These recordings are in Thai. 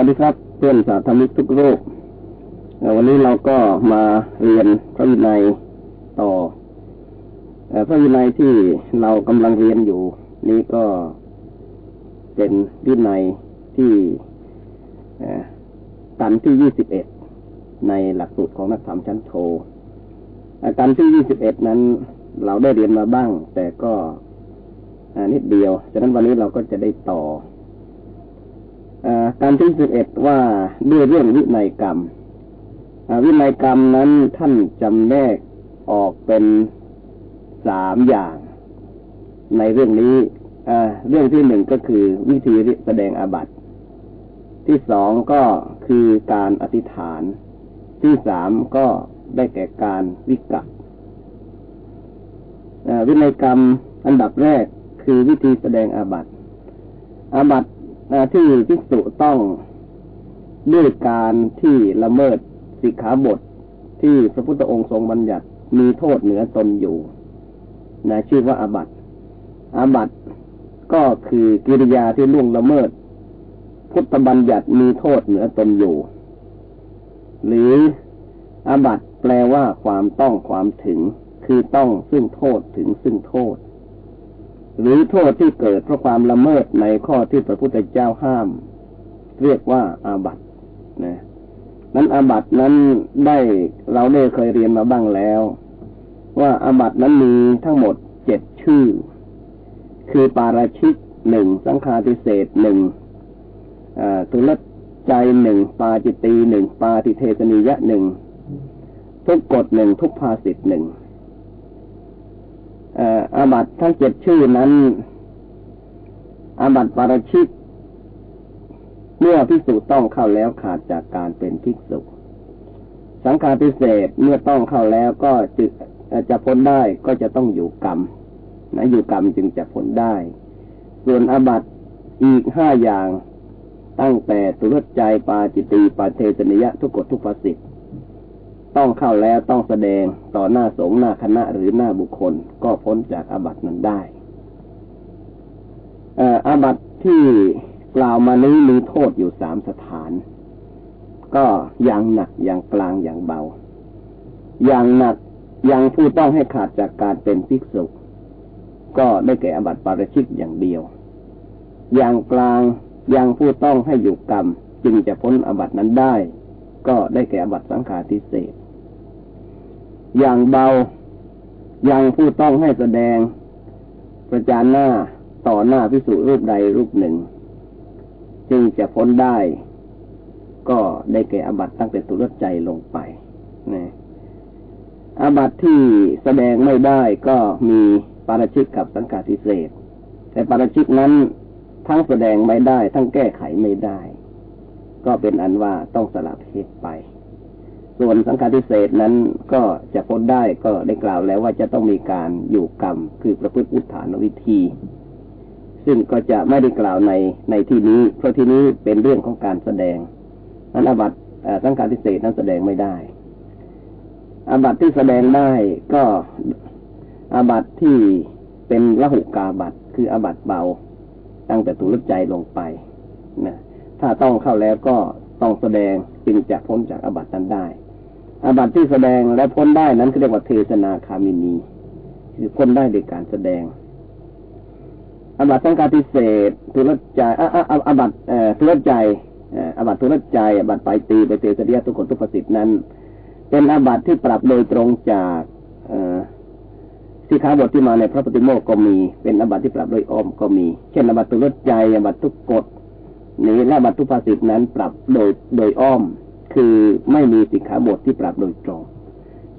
วัสดีครับเพื่อนสาธมิกทุกโลกวันนี้เราก็มาเรียนพระวินัยต่อพระวินัยที่เรากำลังเรียนอยู่ นี้ก็เป็นวินัยที่กันที่ยี่สิบเอ็ดในหลักสูตรของนักธรรมชั้นโทการที่ยี่สิบเอ็ดนั้น เราได้เรียนมาบ้าง แต่ก็นิดเดียว ฉะนั้นวันนี้เราก็จะได้ต่อ การที่สิบเอ็ดว่าด้วยเรื่องวินัยกรรมวินัยกรรมนั้นท่านจำแนกออกเป็นสามอย่าง ในเรื่องนี้เรื่องที่หนึ่งก็คือวิธีแสดงอาบัติ ที่สองก็คือการอธิษฐาน ที่สามก็ได้แก่การวิกัดวินัยกรรมอันดับแรกคือวิธีแสดงอาบัติอาบัติ ที่ภิกษุต้องด้วยการที่ละเมิดสิกขาบทที่พระพุทธองค์ทรงบัญญัติมีโทษเหนือตนอยู่นะชื่อว่าอาบัติอาบัติก็คือกิริยาที่ล่วงละเมิด พุทธบัญญัติมีโทษเหนือตนอยู่ หรืออาบัติแปลว่าความต้องความถึง คือต้องซึ่งโทษถึงซึ่งโทษ หรือโทษที่เกิดเพราะความละเมิดในข้อที่พระพุทธเจ้าห้าม เรียกว่าอาบัตินะนั้นอาบัตินั้นได้เราได้เคยเรียนมาบ้างแล้ว ว่าอาบัตินั้นมีทั้งหมดเจ็ดชื่อ คือปาราชิกหนึ่งสังฆาทิเศษหนึ่งตุลใจหนึ่งปาจิตีหนึ่งปาติเทสนิยะหนึ่งทุกกฎหนึ่งทุกภาสิทธ์หนึ่ง อาบัตทั้งเจ็ดชื่อนั้น อาบัตปาราชิก เมื่อพิสูจต้องเข้าแล้วขาดจากการเป็นภิกษุสังฆาพิเศษเมื่อต้องเข้าแล้วก็จะจะพ้นได้ก็จะต้องอยู่กรรมนะอยู่กรรมจึงจะพ้นได้ ส่วนอาบัตอีกห้าอย่างตั้งแต่ตุรใจปาจิตีปาเทสนิยะทุกกฎทุกภาษิต ต้องเข้าแล้วต้องแสดงต่อหน้าสงฆ์หน้าคณะหรือหน้าบุคคล ก็พ้นจากอาบัตินั้นได้อาบัติที่กล่าวมานี้มีโทษอยู่สามสถาน ก็อย่างหนักอย่างกลางอย่างเบา อย่างหนักอย่างผู้ต้องให้ขาดจากการเป็นภิกษุ ก็ได้แก่อาบัติปาราชิกอย่างเดียว อย่างกลางอย่างผู้ต้องให้อยู่กรรม จึงจะพ้นอาบัตินั้นได้ ก็ได้แก่อาบัติสังฆาทิเศษ อย่างเบาอย่างผู้ต้องให้แสดง ประจานหน้าต่อหน้าพิสูจรูปใดรูปหนึ่ง จึงจะพ้นได้ ก็ได้แก่อบัตตั้งแต่ตุลใจลงไปนะอบัตที่แสดงไม่ได้ก็มีปาราชิกกับสังกัดทิเศษ แต่ปาราชิกนั้นทั้งแสดงไม่ได้ ทั้งแก้ไขไม่ได้ ก็เป็นอันว่าต้องสลับเหตุไป ส่วนสังฆาทิเศษนั้นก็จะพ้นได้ก็ได้กล่าวแล้วว่าจะต้องมีการอยู่กรรม คือประพฤติอุทานวิธี ซึ่งก็จะไม่ได้กล่าวในในที่นี้ เพราะที่นี้เป็นเรื่องของการแสดงนั้นอาบัตสังฆาทิเศษนั้นแสดงไม่ได้อาบัตที่แสดงได้ก็อาบัตที่เป็นละหุกาบัตคืออาบัตเบา ตั้งแต่ตุลใจลงไปนะ ถ้าต้องเข้าแล้วก็ต้องแสดงจึงจะพ้นจากอาบัตินั้นได้อาบัติที่แสดงและพ้นได้นั้นเรียกว่าเทศนาคามินีคือพ้นได้โดยการแสดงอาบัติสังฆาทิเศษทุรใจอาบัติทุรใจอาบัติทุรใจอาบัติไปตีไปเตสเดียทุกคนทุกประสิทธินั้น เป็นอาบัติที่ปรับโดยตรงจากสิขาบทที่มาในพระปฏิโมกข์ก็มี เป็นอาบัติที่ปรับโดยอ้อมก็มี เช่นอาบัติทุรใจอาบัติทุกกฎ นี้และบัตรทุภาษิตนั้นปรับโดยโดยอ้อม คือไม่มีสิกขาบทที่ปรับโดยตรง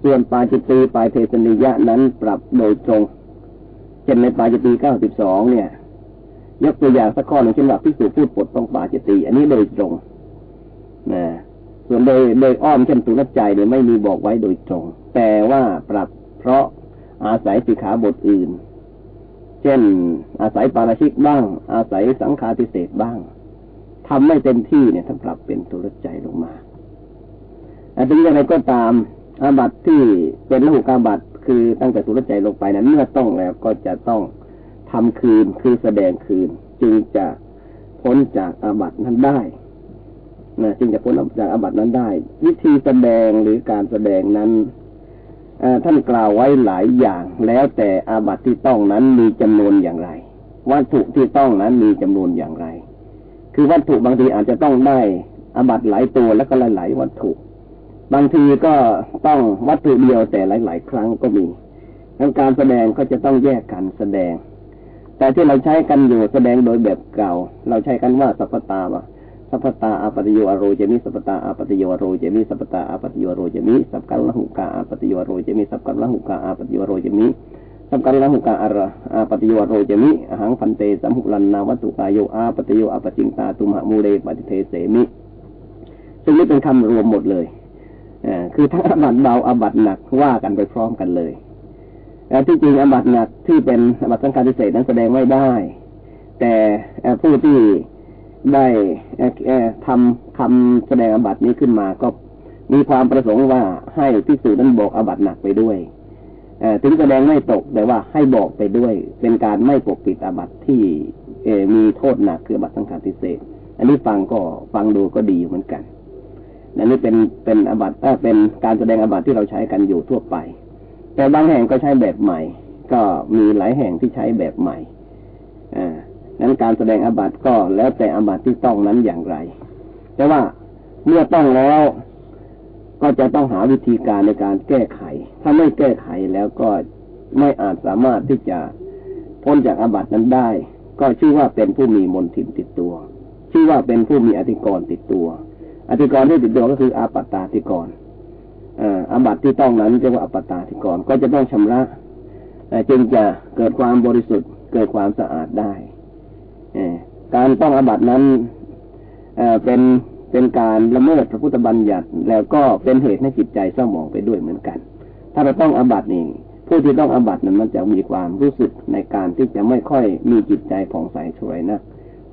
ส่วนปาจิตีปายเทศนิยะนั้นปรับโดยตรงเช่นในปาจิตีเก้าสิบสองเนี่ย ยกตัวอย่างสักข้อหนึ่งเช่นว่าพิสูจพูดปดต้องปาจิตีอันนี้โดยตรงนะส่วนโดยโดยอ้อมเช่นสุนใจเนี่ยไม่มีบอกไว้โดยตรง แต่ว่าปรับเพราะอาศัยสิกขาบทอื่น เช่น อาศัยปาราชิกบ้าง อาศัยสังฆาทิเศษบ้าง ทำไม่เต็มที่เนี่ยท่านปรับเป็นตุลใจลงมาแต่ถึงย่างไรก็ตามอาบัตที่เป็นละหุกาบัตคือตั้งแต่ตุลใจลงไปนั้นเมื่อต้องแล้วก็จะต้องทำคืนคือแสดงคืน จึงจะพ้นจากอาบัตนั้นได้นะจึงจะพ้นจากอาบัตินั้นได้ วิธีแสดงหรือการแสดงนั้นท่านกล่าวไว้หลายอย่าง แล้วแต่อาบัติที่ต้องนั้นมีจำนวนอย่างไร วัตถุที่ต้องนั้นมีจำนวนอย่างไร คือวัตถุบางทีอาจจะต้องได้อบัตหลายตัวแล้วก็หลายๆวัตถุ บางทีก็ต้องวัตถุเดียวแต่หลาย ๆ ครั้งก็มีการแสดงก็จะต้องแยกกันแสดง แต่ที่เราใช้กันอยู่แสดงโดยแบบเก่า เราใช้กันว่าสัพพตาวะสัพพตาอาปติโยอโรเจมิสัพพตาอาปติโยอโรเจมิสัพพตาอาปติโยอโรเจมิสัพกันละหุกาอาปติโยอโรเจมิสัพกันละหุกาอาปติโยอโรเจมิ สัพกันละหุกาอาระอาปติโยโรเจมิอหังพันเตสัมหุลันนาวัตุกายโยอาปติโยอปจิงตาตุมหมูเรปฏิเทเสมิ ซึ่งนี้เป็นคำรวมหมดเลยอคือทั้งอบัตเบาอบัตหนักว่ากันไปพร้อมกันเลยที่จริงอบัตหนักที่เป็นอบัตสังฆาทิเศษนั้นแสดงไม่ได้ แต่ผู้ที่ได้ทำคำแสดงอบัตนี้ขึ้นมาก็มีความประสงค์ว่าให้พิสูจนั้นบอกอบัตหนักไปด้วย ถึงแสดงไม่ตกแต่ว่าให้บอกไปด้วย เป็นการไม่ปกปิดอาบัติที่มีโทษหนักคืออบัติสังฆาทิเศษอันนี้ฟังก็ฟังดูก็ดีเหมือนกันอันนี้เป็นเป็นอาบัติเป็นการแสดงอาบัติที่เราใช้กันอยู่ทั่วไป แต่บางแห่งก็ใช้แบบใหม่ ก็มีหลายแห่งที่ใช้แบบใหม่อ่านั้นการแสดงอาบัติก็แล้วแต่อาบัติที่ต้องนั้นอย่างไร แต่ว่าเมื่อต้องแล้ว ก็จะต้องหาวิธีการในการแก้ไข ถ้าไม่แก้ไขแล้วก็ไม่อาจสามารถที่จะพ้นจากอาบัตินั้นได้ ก็ชื่อว่าเป็นผู้มีมนทินติดตัว ชื่อว่าเป็นผู้มีอธิกรณ์ติดตัว อธิกรณ์ที่ติดตัวก็คืออาปัตตาธิกรณ์อาบัติที่ต้องนั้นเรียกว่าอาปัตตาธิกรณ์ก็จะต้องชำระจึงจะเกิดความบริสุทธิ์เกิดความสะอาดได้การต้องอาบัตินั้นเป็น เป็นการละเมิดพระพุทธบัญญัติ แล้วก็เป็นเหตุให้จิตใจเศร้าหมองไปด้วยเหมือนกัน ถ้าเราต้องอบัตินี่ผู้ที่ต้องอบัตินั้นมันจะมีความรู้สึกในการที่จะไม่ค่อยมีจิตใจผ่องใสช่วยนะ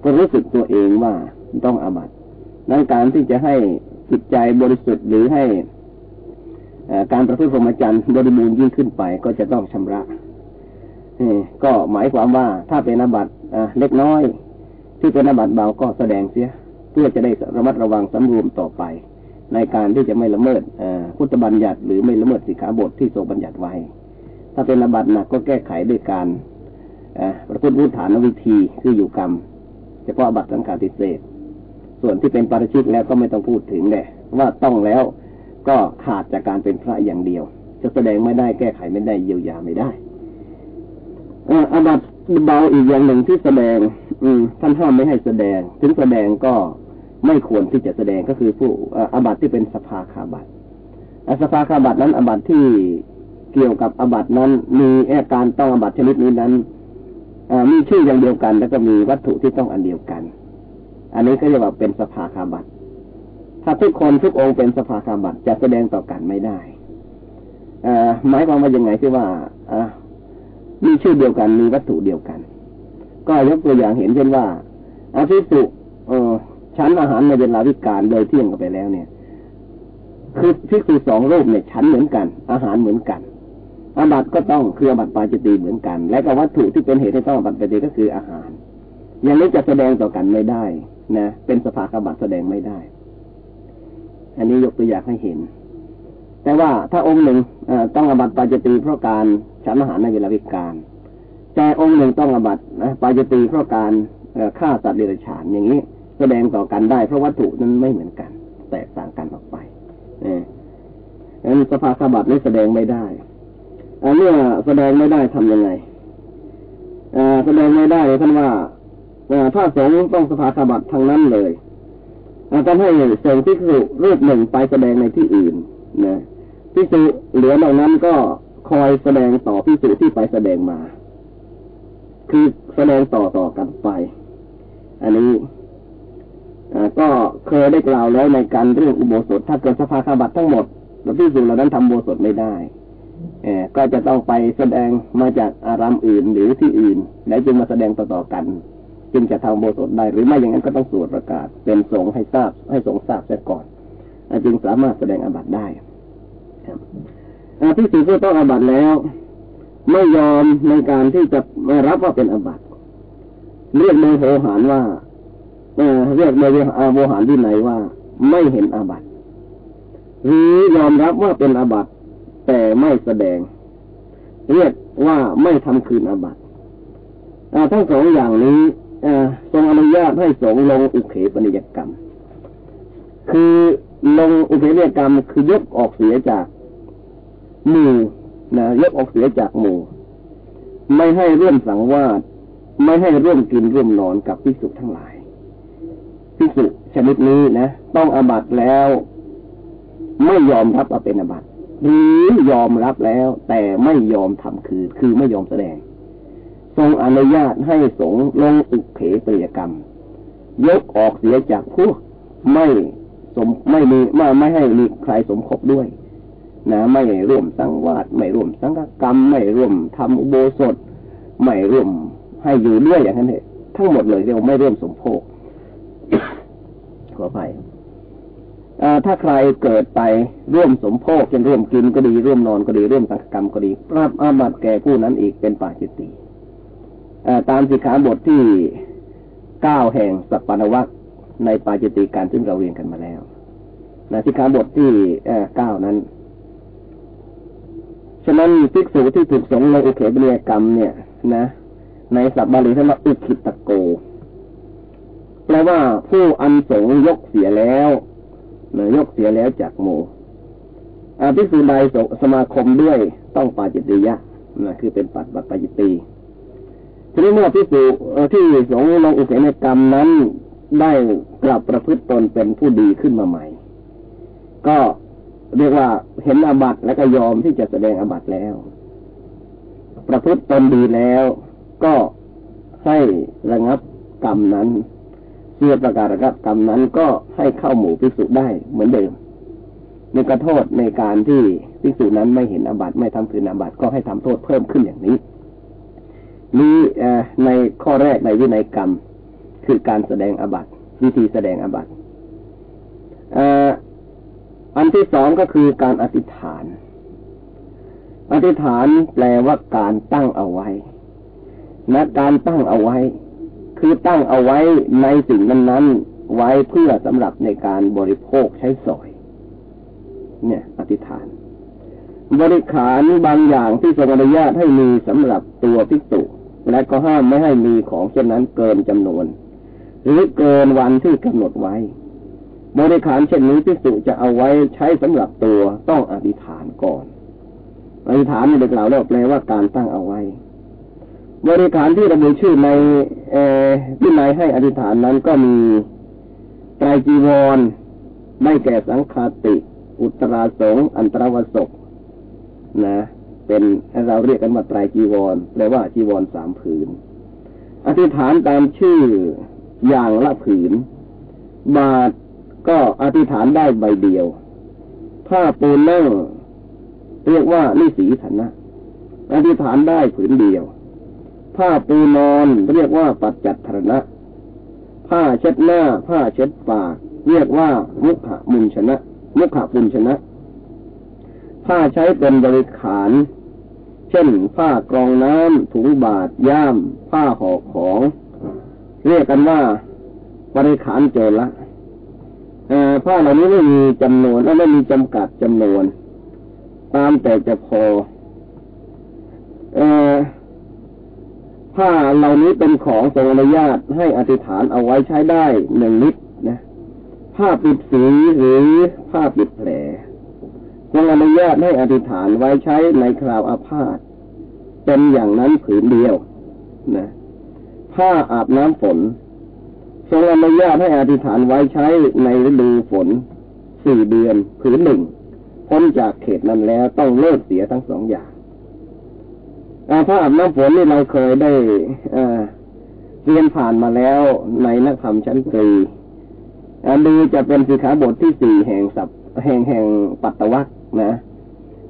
ก็รู้สึกตัวเองว่าต้องอบัตินั้นการที่จะให้จิตใจบริสุทธิ์หรือให้การประพฤติพรหมจรรย์บริบูรณ์ยิ่งขึ้นไปก็จะต้องชำระก็หมายความว่าถ้าเป็นอาบัติเล็กน้อย ที่เป็นอาบัติเบาก็แสดงเสีย พื่อจะได้ระมัดระวังสำรวมต่อไป ในการที่จะไม่ละเมิดพุทธบัญญัติ หรือไม่ละเมิดสิกขาบทที่ทรงบัญญัติไว้ ถ้าเป็นอาบัติหนักก็แก้ไขด้วยการประพฤติรูปฐานวิธีคืออยู่กรรมเฉพาะบัตรสังฆาติเศษ ส่วนที่เป็นปาราชิกแล้วก็ไม่ต้องพูดถึงเลยว่าต้องแล้วก็ขาดจากการเป็นพระอย่างเดียว จะแสดงไม่ได้แก้ไขไม่ได้เยียวยาไม่ได้อาบัตเบาอีกอย่างหนึ่งที่แสดง อืมท่านห้ามไม่ให้แสดง ถึงแสดงก็ ไม่ควรที่จะแสดงก็คือผู้อาบัตที่เป็นสภาคาบัตสภาคาบัตนั้นอาบัตที่เกี่ยวกับอาบัตนั้น มีอาการต้องอาบัตชนิดนี้นั้นมีชื่ออย่างเดียวกัน แล้วก็มีวัตถุที่ต้องอันเดียวกัน อันนี้ก็เรียกว่าเป็นสภาคาบัตถ้าทุกคนทุกองค์เป็นสภาคาบัตจะแสดงต่อกันไม่ได้หมายความว่ายังไงที่ว่ามีชื่อเดียวกันมีวัตถุเดียวกัน ก็ยกตัวอย่างเห็นเช่นว่าอาทิสุ เออชั้นอาหารในเวลาวิกาลโดยเที่ยงกันไปแล้วเนี่ย คือที่คือสองรูปเนี่ยชั้นเหมือนกัน อาหารเหมือนกันอาบัตก็ต้องคืออาบัตปาจิตีเหมือนกัน และก็วัตถุที่เป็นเหตุให้ต้องอาบัตปาจิตีก็คืออาหาร อย่างนี้จะแสดงต่อกันไม่ได้นะเป็นสภาอาบัตแสดงไม่ได้ อันนี้ยกตัวอย่างให้เห็น แต่ว่าถ้าองค์หนึ่งต้องอาบัตปาจิตีเพราะการฉันอาหารในเวลาวิกาลแต่องค์หนึ่งต้องอบัตนะปาจิตีเพราะการฆ่าสัตว์เดรัจฉานอย่างนี้ แสดงต่อกันได้ เพราะวัตถุนั้นไม่เหมือนกัน แตกต่างกันออกไปเนี่ยนั้นสภาขบัตนี้แสดงไม่ได้เมื่อแสดงไม่ได้ทํำยังไงแสดงไม่ได้ท่านว่าถ้าสงต้องสภาขบัตทางนั้นเลยท่านให้ส่งพิสุรูปหนึ่งไปแสดงในที่อื่นนะพิสุเหลือเหล่านั้นก็คอยแสดงต่อพิสูจที่ไปแสดงมา คือแสดงต่อต่อกันไป อันนี้ ก็เคยได้กล่าวแล้วในการเรื่องอุโบสถ ถ้าเกิดสภาคาบัตทั้งหมดแล้วพิสูจเหล่านั้นทำอุโบสถไม่ได้เอก็จะต้องไปแสดงมาจากอารามอื่นหรือที่อื่น แล้วจึงมาแสดงต่อๆกัน จึงจะทำโบสถได้ หรือไม่อย่างนั้นก็ต้องสวดประกาศ เป็นสงให้ทราบ ให้สงทราบเสียก่อนจึงสามารถแสดงอาบัตได้ที่สี่ผู้ต้องอาบัตแล้ว ไม่ยอมในการที่จะมารับว่าเป็นอาบัตเรียกโมโหหารว่า เรียกโมโหหารที่ไหนว่าไม่เห็นอาบัติ หรือยอมรับว่าเป็นอาบัติแต่ไม่แสดง เรียกว่าไม่ทำคืนอาบัติทั้งสองอย่างนี้ทรงอนุญาตให้สงลงอุเขปนิยกรรม คือลงอุเขปนิยกรรม คือยกออกเสียจากหมู่นะยกออกเสียจากหมู่ ไม่ให้ร่วมสังวาสไม่ให้ร่วมกินร่วมนอนกับพิสุทั้งหลาย พิสุชนิดนี้นะ ต้องอบัตแล้ว ไม่ยอมรับว่าเป็นอบัตหรือยอมรับแล้ว แต่ไม่ยอมทำคือ คือไม่ยอมแสดง ทรงอนุญาตให้สงลงอุเขปริยกรรม ยกออกเสียจากพวกไม่สมไม่มีไม่ไม่ให้มีใครสมคบด้วย นะไม่ร่วมสังวาสไม่ร่วมสังฆกรรม ไม่ร่วมทำอุโบสถ ไม่ร่วมให้อยู่ด้วยอย่างนั้นเองทั้งหมดเลยเรียกไม่ร่วมสมโภค ขอไปถ้าใครเกิดไปร่วมสมโภคเช่นร่วมกินก็ดีร่วมนอนก็ดีร่วมสังกรรมก็ดีปรับอาบัติแก่ผู้นั้นอีกเป็นป่าจิตติตามสิกขาบทที่เก้าแห่งสัปปนวัคในปาจิตติการซึ่งเราเรียนกันมาแล้วในสิกขาบทที่เก้านั้น ฉะนั้นภิกษุที่ถูกสงในอุเขปเนียกรรมเนี่ย นะ ในสัพบาลีท่านว่าอุคิตโก แปลว่าผู้อันสงยกเสียแล้วเนยกเสียแล้วจากโมอาภิกษุใดสมาคมด้วยต้องปาจิตติยะนะคือเป็นปัจปัจปาจิตตีทีนี้เมื่อภิกษุที่สงลงอุเขปกรรมนั้นได้กลับประพฤติตนเป็นผู้ดีขึ้นมาใหม่ ก็เรียกว่าเห็นอาบัตแล้วก็ยอมที่จะแสดงอาบัตแล้ว ประพฤติตนดีแล้ว ก็ให้ระงับกรรมนั้น เพื่อประกาศรับกรรมนั้นก็ให้เข้าหมู่พิสุได้เหมือนเดิมในกระโทษในการที่พิสุนั้นไม่เห็นอบัตไม่ทำคืนอบัตก็ให้ทำโทษเพิ่มขึ้นอย่างนี้นี้ในข้อแรกในวินัยกรรม คือการแสดงอบัตวิธีแสดงอบัตอันที่สองก็คือการอธิษฐาน อธิษฐานแปลว่าการตั้งเอาไว้นะการตั้งเอาไว้ คือตั้งเอาไว้ในสิ่งนั้นๆ ไว้เพื่อสำหรับในการบริโภคใช้สอย เนี่ย อธิษฐาน บริขารบางอย่างที่ทรงอนุญาตให้มีสำหรับตัวพิจุและก็ห้ามไม่ให้มีของเช่นนั้นเกินจำนวน หรือเกินวันที่กำหนดไว้ บริขารเช่นนี้พิสุจะเอาไว้ใช้สำหรับตัวต้องอธิษฐานก่อน อธิษฐานในเด็กเหล่าเราแปลว่าการตั้งเอาไว้ บริขารที่ระบุชื่อในที่ไหนให้อธิษฐานนั้นก็มีไตรจีวรได้แก่สังฆาติ อุตราสงอันตรวสกนะ เป็นเราเรียกกันว่าไตรจีวรแปลว่าจีวรสามผืน อธิษฐานตามชื่ออย่างละผืน บาทก็อธิษฐานได้ใบเดียวผ้าปูนั่งเรียกว่านิสีฐานะอธิษฐานได้ผืนเดียว ผ้าปูนอนเรียกว่าปัจจัตถนะผ้าเช็ดหน้า ผ้าเช็ดปากเรียกว่ามุขมุนชนะ มุขปุนชนะ ผ้าใช้เป็นบริขาร เช่น ผ้ากรองน้ำถุงบาทย่าม ผ้าห่อของ เรียกกันว่า บริขารเจละผ้าเหล่านี้ไม่มีจำนวนและไม่มีจำกัดจำนวน ตามแต่จะพออ ผ้าเหล่านี้เป็นของทรงอนุญาตให้อธิษฐานเอาไว้ใช้ได้หนึ่งลิตรนะผ้าปิดสีหรือผ้าปิดแผลทรงอนุญาตให้อธิษฐานไว้ใช้ในคราวอาพาธเป็นอย่างนั้นผืนเดียวนะผ้าอาบน้ำฝนทรงอนุญาตให้อธิษฐานไว้ใช้ในฤดูฝนสี่เดือนผืนหนึ่งพ้นจากเขตนั้นแล้วต้องเลิกเสียทั้งสองอย่าง พระอาบน้ำฝนนี่เราเคยได้เรียนผ่านมาแล้วในนักธรรมชั้นตรีดูจะเป็นสิขาบทที่สี่แห่งสับแห่งแห่งปัตตวัคนะ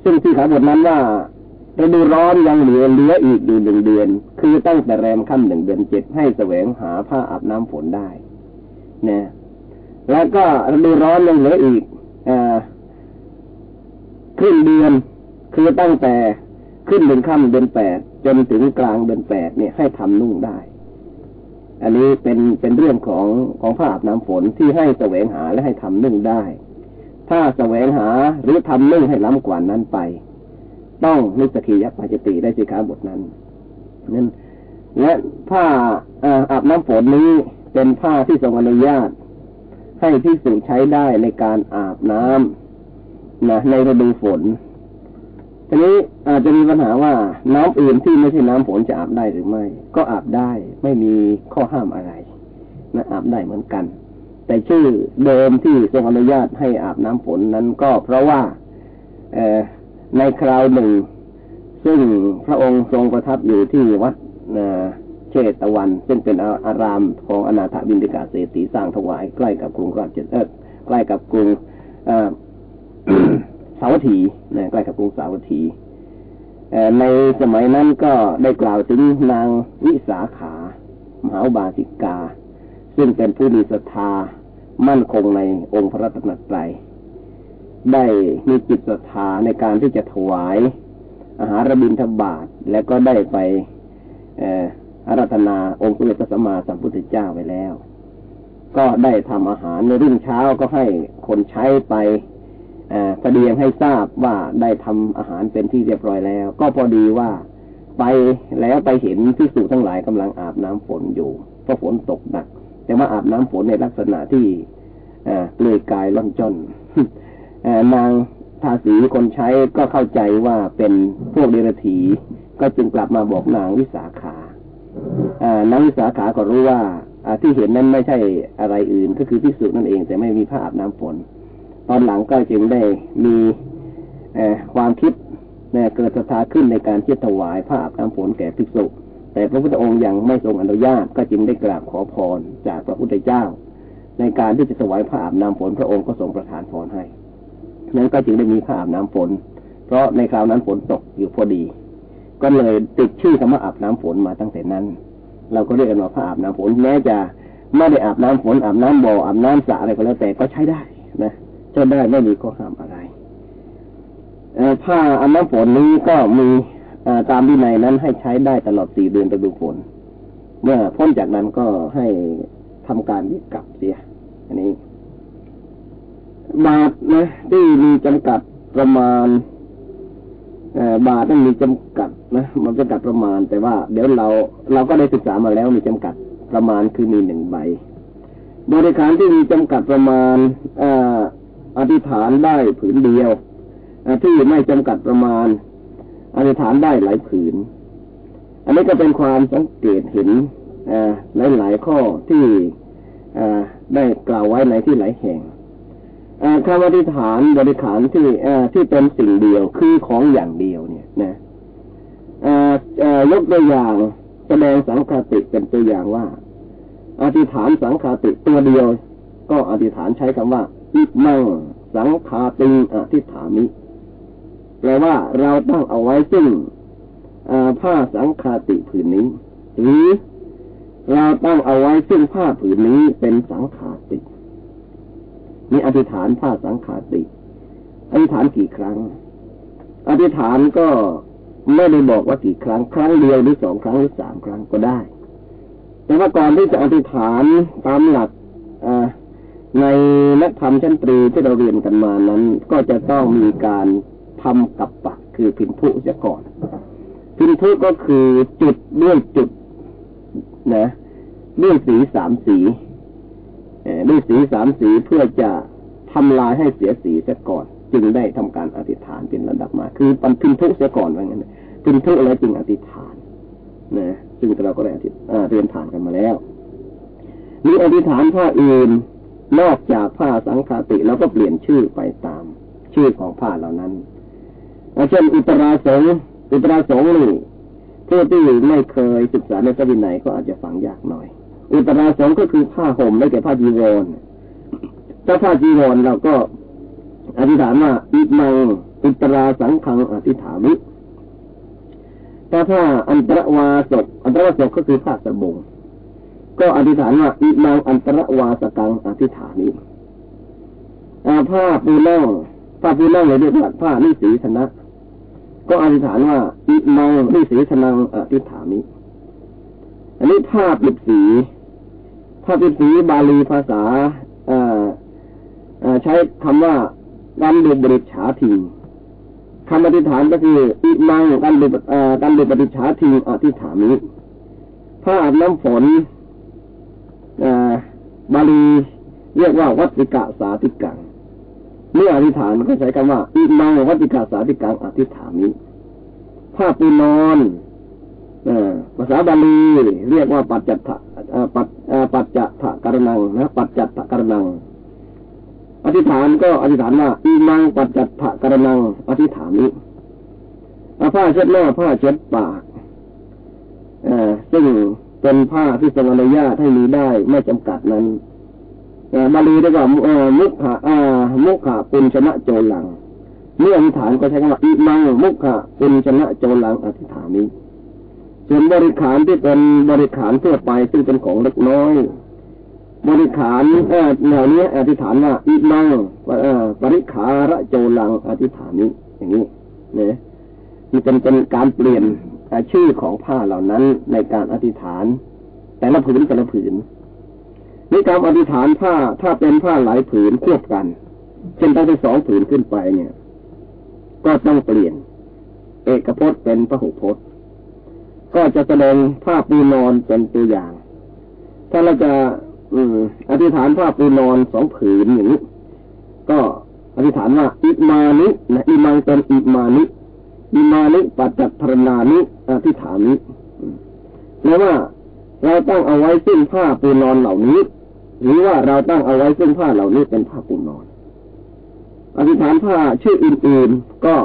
ซึ่งสิขาบทนั้นว่าฤดูร้อนยังเหลือเหลืออีกอยู่หนึ่งเดือน คือตั้งแต่แรมค่ำหนึ่งเดือนเจ็ดให้แสวงหาผ้าอาบน้ำฝนได้นะแล้วก็ฤดูร้อนยังเหลืออีกอขึ้นเดือน คือตั้งแต่ ขึ้นเดือนค่ำเดือนแปดจนถึงกลางเดือนแปดเนี่ยให้ทำนุ่งได้ อันนี้เป็นเป็นเรื่องของของผ้าอาบน้ำฝนที่ให้แสวงหาและให้ทำนึ่งได้ ถ้าแสวงหาหรือทำนึ่งให้ล้ำกว่านั้นไป ต้องนิสกียัปาจติได้สิขาบทนั้นนั้นและผ้าอาบน้ำฝนนี้เป็นผ้าที่ทรงอนุญาต ให้ที่สูใช้ได้ในการอาบน้ำนะในฤดูฝน ทีนี้อาจจะมีปัญหาว่าน้ำอื่นที่ไม่ใช่น้ำฝนจะอาบได้หรือไม่ ก็อาบได้ไม่มีข้อห้ามอะไรนะอาบได้เหมือนกัน แต่ชื่อเดิมที่ทรงอนุญาตให้อาบน้ำฝนนั้นก็เพราะว่าในคราวหนึ่ง ซึ่งพระองค์ทรงประทับอยู่ที่วัดเชตวัน ซึ่งเป็นอารามของอนาถบินดิกาเศรษฐีสร้างถวายใกล้กับกรุงราชเออใกล้กับกรุง สาวัตถีนะใกล้กับกรุงสาวัตถีในสมัยนั้นก็ได้กล่าวถึงนางวิสาขามหาบาสิกา ซึ่งเป็นผู้มีศรัทธามั่นคงในองค์พระรัตนตรัยได้มีจิตศรัทธาในการที่จะถวาย อาหารบิณฑบาตและก็ได้ไปอารัธนาองค์พระสัมมาสัมพุทธเจ้าไปแล้ว ก็ได้ทำอาหารในรุ่งเช้าก็ให้คนใช้ไป แสดงให้ทราบว่าได้ทำอาหารเป็นที่เรียบร้อยแล้ว ก็พอดีว่าไปแล้วไปเห็นที่สูทั้งหลายกำลังอาบน้ำฝนอยู่เพราะฝนตกหนัก แต่ว่าอาบน้ำฝนในลักษณะที่เปลือยกายล่อนจนนางทาสีคนใช้ก็เข้าใจว่าเป็นพวกเดรถีก็จึงกลับมาบอกนางวิสาขานางวิสาขาก็รู้ว่าที่เห็นนั้นไม่ใช่อะไรอื่น ก็คือพิสุนั่นเอง แต่ไม่มีผ้าอาบน้ำฝน ตอนหลังก็จึงได้มีความคิดเกิดศรัทธาขึ้นในการที่ถวายผ้าอาบน้ำฝนแก่ภิกษุ แต่พระพุทธองค์ยังไม่ทรงอนุญาตก็จึงได้กราบขอพรจากพระพุทธเจ้า ในการที่จะถวายผ้าอาบน้ำฝนพระองค์ก็ทรงประทานพรให้ นั้นก็จึงได้มีผ้าอาบน้ำฝน เพราะในคราวนั้นฝนตกอยู่พอดี ก็เลยติดชื่อคำว่าอาบน้ำฝนมาตั้งแต่นั้น เราก็เรียกกันว่าผ้าอาบน้ำฝนแม้จะไม่ได้อาบน้ำฝนอาบน้ำบ่ออาบน้ำสระอะไรก็แล้วแต่ก็ใช้ได้นะ ก็ได้ไม่มีข้อห้ามอะไรผ้าอันน้ำฝนนี้ก็มีตามวินัยนั้นให้ใช้ได้ตลอดสี่เดือนฤดูฝน เมื่อพ้นจากนั้นก็ให้ทำการยึดกลับเสีย อันนี้ บาทนะที่มีจำกัดประมาณบาทนั้นมีจำกัดนะมันจำกัดประมาณ แต่ว่า เดี๋ยวเราเราก็ได้ศึกษามาแล้วมีจำกัดประมาณคือมีหนึ่งใบ บริการที่มีจำกัดประมาณอ อธิษฐานได้ผืนเดียวที่ไม่จำกัดประมาณ อธิษฐานได้หลายผืน อันนี้ก็เป็นความสังเกตเห็นหลายหลายข้อที่ได้กล่าวไว้ในที่หลายแห่งคำอธิษฐานบริขารที่ที่เป็นสิ่งเดียวคือของอย่างเดียวเนี่ยนะยกตัวอย่างแสดงสังฆาติเป็นตัวอย่างว่า อธิษฐานสังฆาติตัวเดียว ก็อธิษฐานใช้คำว่า อิมังสังขาติงอธิฐามิ แปลว่าเราต้องเอาไว้ซึ่งผ้าสังขาติผืนนี้ หรือเราต้องเอาไว้ซึ่งผ้าผืนนี้เป็นสังขาตินี่อธิษฐานผ้าสังขาติ อธิษฐานกี่ครั้ง อธิษฐานก็ไม่ได้บอกว่ากี่ครั้ง ครั้งเดียวหรือสองครั้งหรือสามครั้งก็ได้ แต่ว่าก่อนที่จะอธิษฐานตามหลัก ในนักธรรมชั้นตรีที่เราเรียนกันมานั้น ก็จะต้องมีการทำกับปะคือพินทุเสียก่อน พินทุก็คือจุดด้วยจุดนะด้วยสีสามสีด้วยสีสามสีเพื่อจะทำลายให้เสียสีเสียก่อน จึงได้ทำการอธิษฐานเป็นระดับมา คือปันพินทุเสียก่อนว่างั้นพินทุแล้วจึงอธิษฐานนะซึ่งเราก็ได้อธิษเรียนผ่านกันมาแล้วมีอธิษฐานผ้าอื่น นอกจากผ้าสังฆาติเราก็เปลี่ยนชื่อไปตาม ชื่อของผ้าเหล่านั้นเช่นอุตราสงอุตราสงนี่ผู้ที่ไม่เคยศึกษาในพระวินัยก็อาจจะฟังยากหน่อย อุตราสงก็คือผ้าห่มไม่ใช่ผ้าจีวรถ้าผ้าจีวรเราก็อธิษฐานว่าอิมังอุตราสังขังอธิษฐามิถ้าผ้าอันตรวาสกอันตรวาสกก็คือผ้าสบง ก็อธิษฐานว่าอิมังอันตรวาสกังอธิษฐานิอาผ้าปูนั่งผ้าปูนั่งเลยเรียกว่าผ้านิสีธนะ ก็อธิษฐานว่าอิมังนิสีธนังอธิษฐามิอันนี้ผ้าปิดสีถ้าเป็นสีบาลีภาษาใช้คำว่าการดูบริฉาทีคำอธิษฐานก็คืออิมังการดูการดูบริฉาทีอธิษฐานนี้ถ้าอาบน้ำฝน บาลีเรียกว่าวัติกะสาธิกัง เมื่ออธิษฐานก็ใช้คำว่าอิมังวัติกะสาธิกังอธิษฐานนี้ผ้าปูนอนภาษาบาลีเรียกว่าปัจจัตถะปัจปัจจัตถะกรนังนะปัจจัตถะกรนัง อธิษฐานก็อธิษฐานว่าอิมังปัจจัตถะกรนัง อธิษฐานนี้ผ้าเช็ดหน้าผ้าเช็ดปากซึ่ง เป็นผ้าที่ทรงอนุญาตให้มีได้ไม่จำกัดนั้นบาลีเรียกว่ามุขะมุขะปุญชนะโจลังเมื่ออธิษฐานก็ใช้คำว่าอิมังมุขะปุญชนะโจลังอธิษฐานนี้ส่วนบริขารที่เป็นบริขารทั่วไปซึ่งเป็นของเล็กน้อย บริขารแนวนี้อธิษฐานว่าอิมังปริขาระโจลังอธิษฐานนี้ อย่างนี้เนี่ยนี่เป็นเป็นการเปลี่ยน ชื่อของผ้าเหล่านั้นในการอธิษฐาน แต่ละผืนแต่ละผืนในการอธิษฐานผ้าถ้าเป็นผ้าหลายผืนควบกัน เช่นตั้งแต่สองผืนขึ้นไปเนี่ย ก็ต้องเปลี่ยน เอกพจน์เป็นพระหุพจน์ ก็จะแสดงภาพปูนอนเป็นตัวอย่าง ถ้าเราจะอืมอธิษฐานภาพปูนอนสองผืนอย่างนี้ก็อธิษฐานว่าอิมานินะอิมังเป็นอิมานิอิมานิปัจจัตรนานิ อธิษฐานนี้แปลว่าเราตั้งเอาไว้ซึ่งผ้าปูนอนเหล่านี้ หรือว่าเราตั้งเอาไว้ซึ่งผ้าเหล่านี้เป็นผ้าปูนอน อธิษฐานผ้าชื่ออื่นๆก็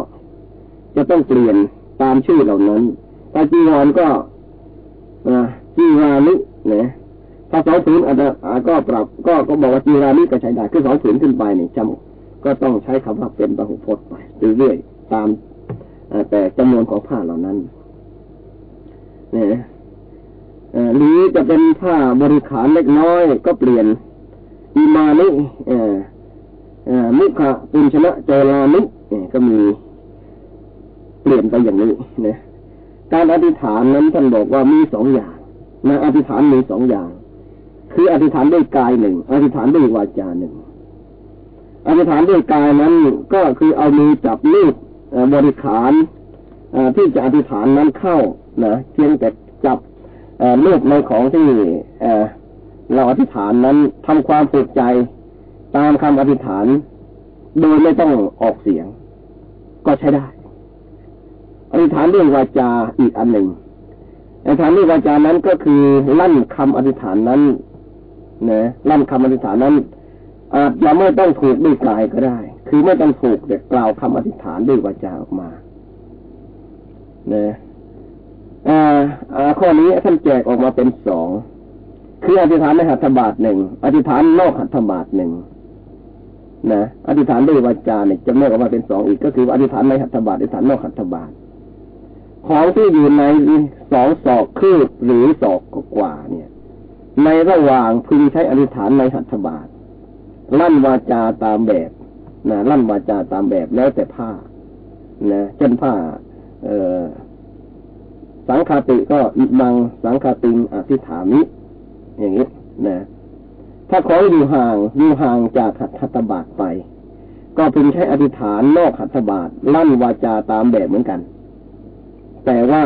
จะต้องเปลี่ยนตามชื่อเหล่านั้นถ้าจีวรก็จีรานิเนี่ยถ้าสองผืนอาจจะก็ปรับ ก็ก็บอกว่าจีรานิก็ใช้ได้คือสองผืนขึ้นไปเนี่ยจำก็ต้องใช้คำว่าเป็นบาหุพจน์ไปเรื่อยๆตามแต่จำนวนของผ้าเหล่านั้น เนี่ยหรือจะเป็นผ้าบริขารเล็กน้อยก็เปลี่ยนอิมานิมุขะปุญชนะโจลานิก็มีเปลี่ยนไปอย่างนี้นี่ยการอธิษฐานนั้นท่านบอกว่ามีสองอย่างนะอธิษฐานมีสองอย่าง คืออธิษฐานด้วยกายหนึ่งอธิษฐานด้วยวาจาหนึ่งอธิษฐานด้วยกายนั้นก็คือเอามือจับลูกบริขารที่จะอธิษฐานนั้นเข้า นะเพียงแต่จับลูกในของที่เราอธิษฐานนั้นทำความฝึกใจตามคำอธิษฐาน โดยไม่ต้องออกเสียง ก็ใช้ได้อธิษฐานด้วยวาจาอีกอันหนึ่งอธิษฐานด้วยวาจานั้นก็คือลั่นคำอธิษฐานนั้นนะลั่นคำอธิษฐานนั้น อาจจะไม่ต้องถูกด้วยกายก็ได้ คือไม่ต้องถูกแต่กล่าวคำอธิษฐานด้วยวาจาออกมานะอ่า ข้อนี้ท่านแจกออกมาเป็นสองคืออธิษฐานในหัตถบาทหนึ่งอธิษฐานนอกหัตถบาทหนึ่งนะอธิษฐานด้วยวาจาเนี่ยจะแยกออกมาเป็นสองอีกก็คืออธิษฐานในหัตถบาทอธิษฐานนอกหัตถบาทของที่อยู่ในสองศอกคืบหรือศอกกว่าเนี่ย ในระหว่างพึงใช้อธิษฐานในหัตถบาทลั่นวาจาตามแบบนะลั่นวาจาตามแบบแล้วแต่ผ้านะเช่นผ้า เอ่อ สังคาติก็อิมังสังคาติงอธิษฐานิอย่างนี้นะถ้าของอยู่ห่างอยู่ห่างจากหัตถบาทไป ก็พึงใช้อธิษฐานนอกหัตถบาทลั่นวาจาตามแบบเหมือนกัน แต่ว่า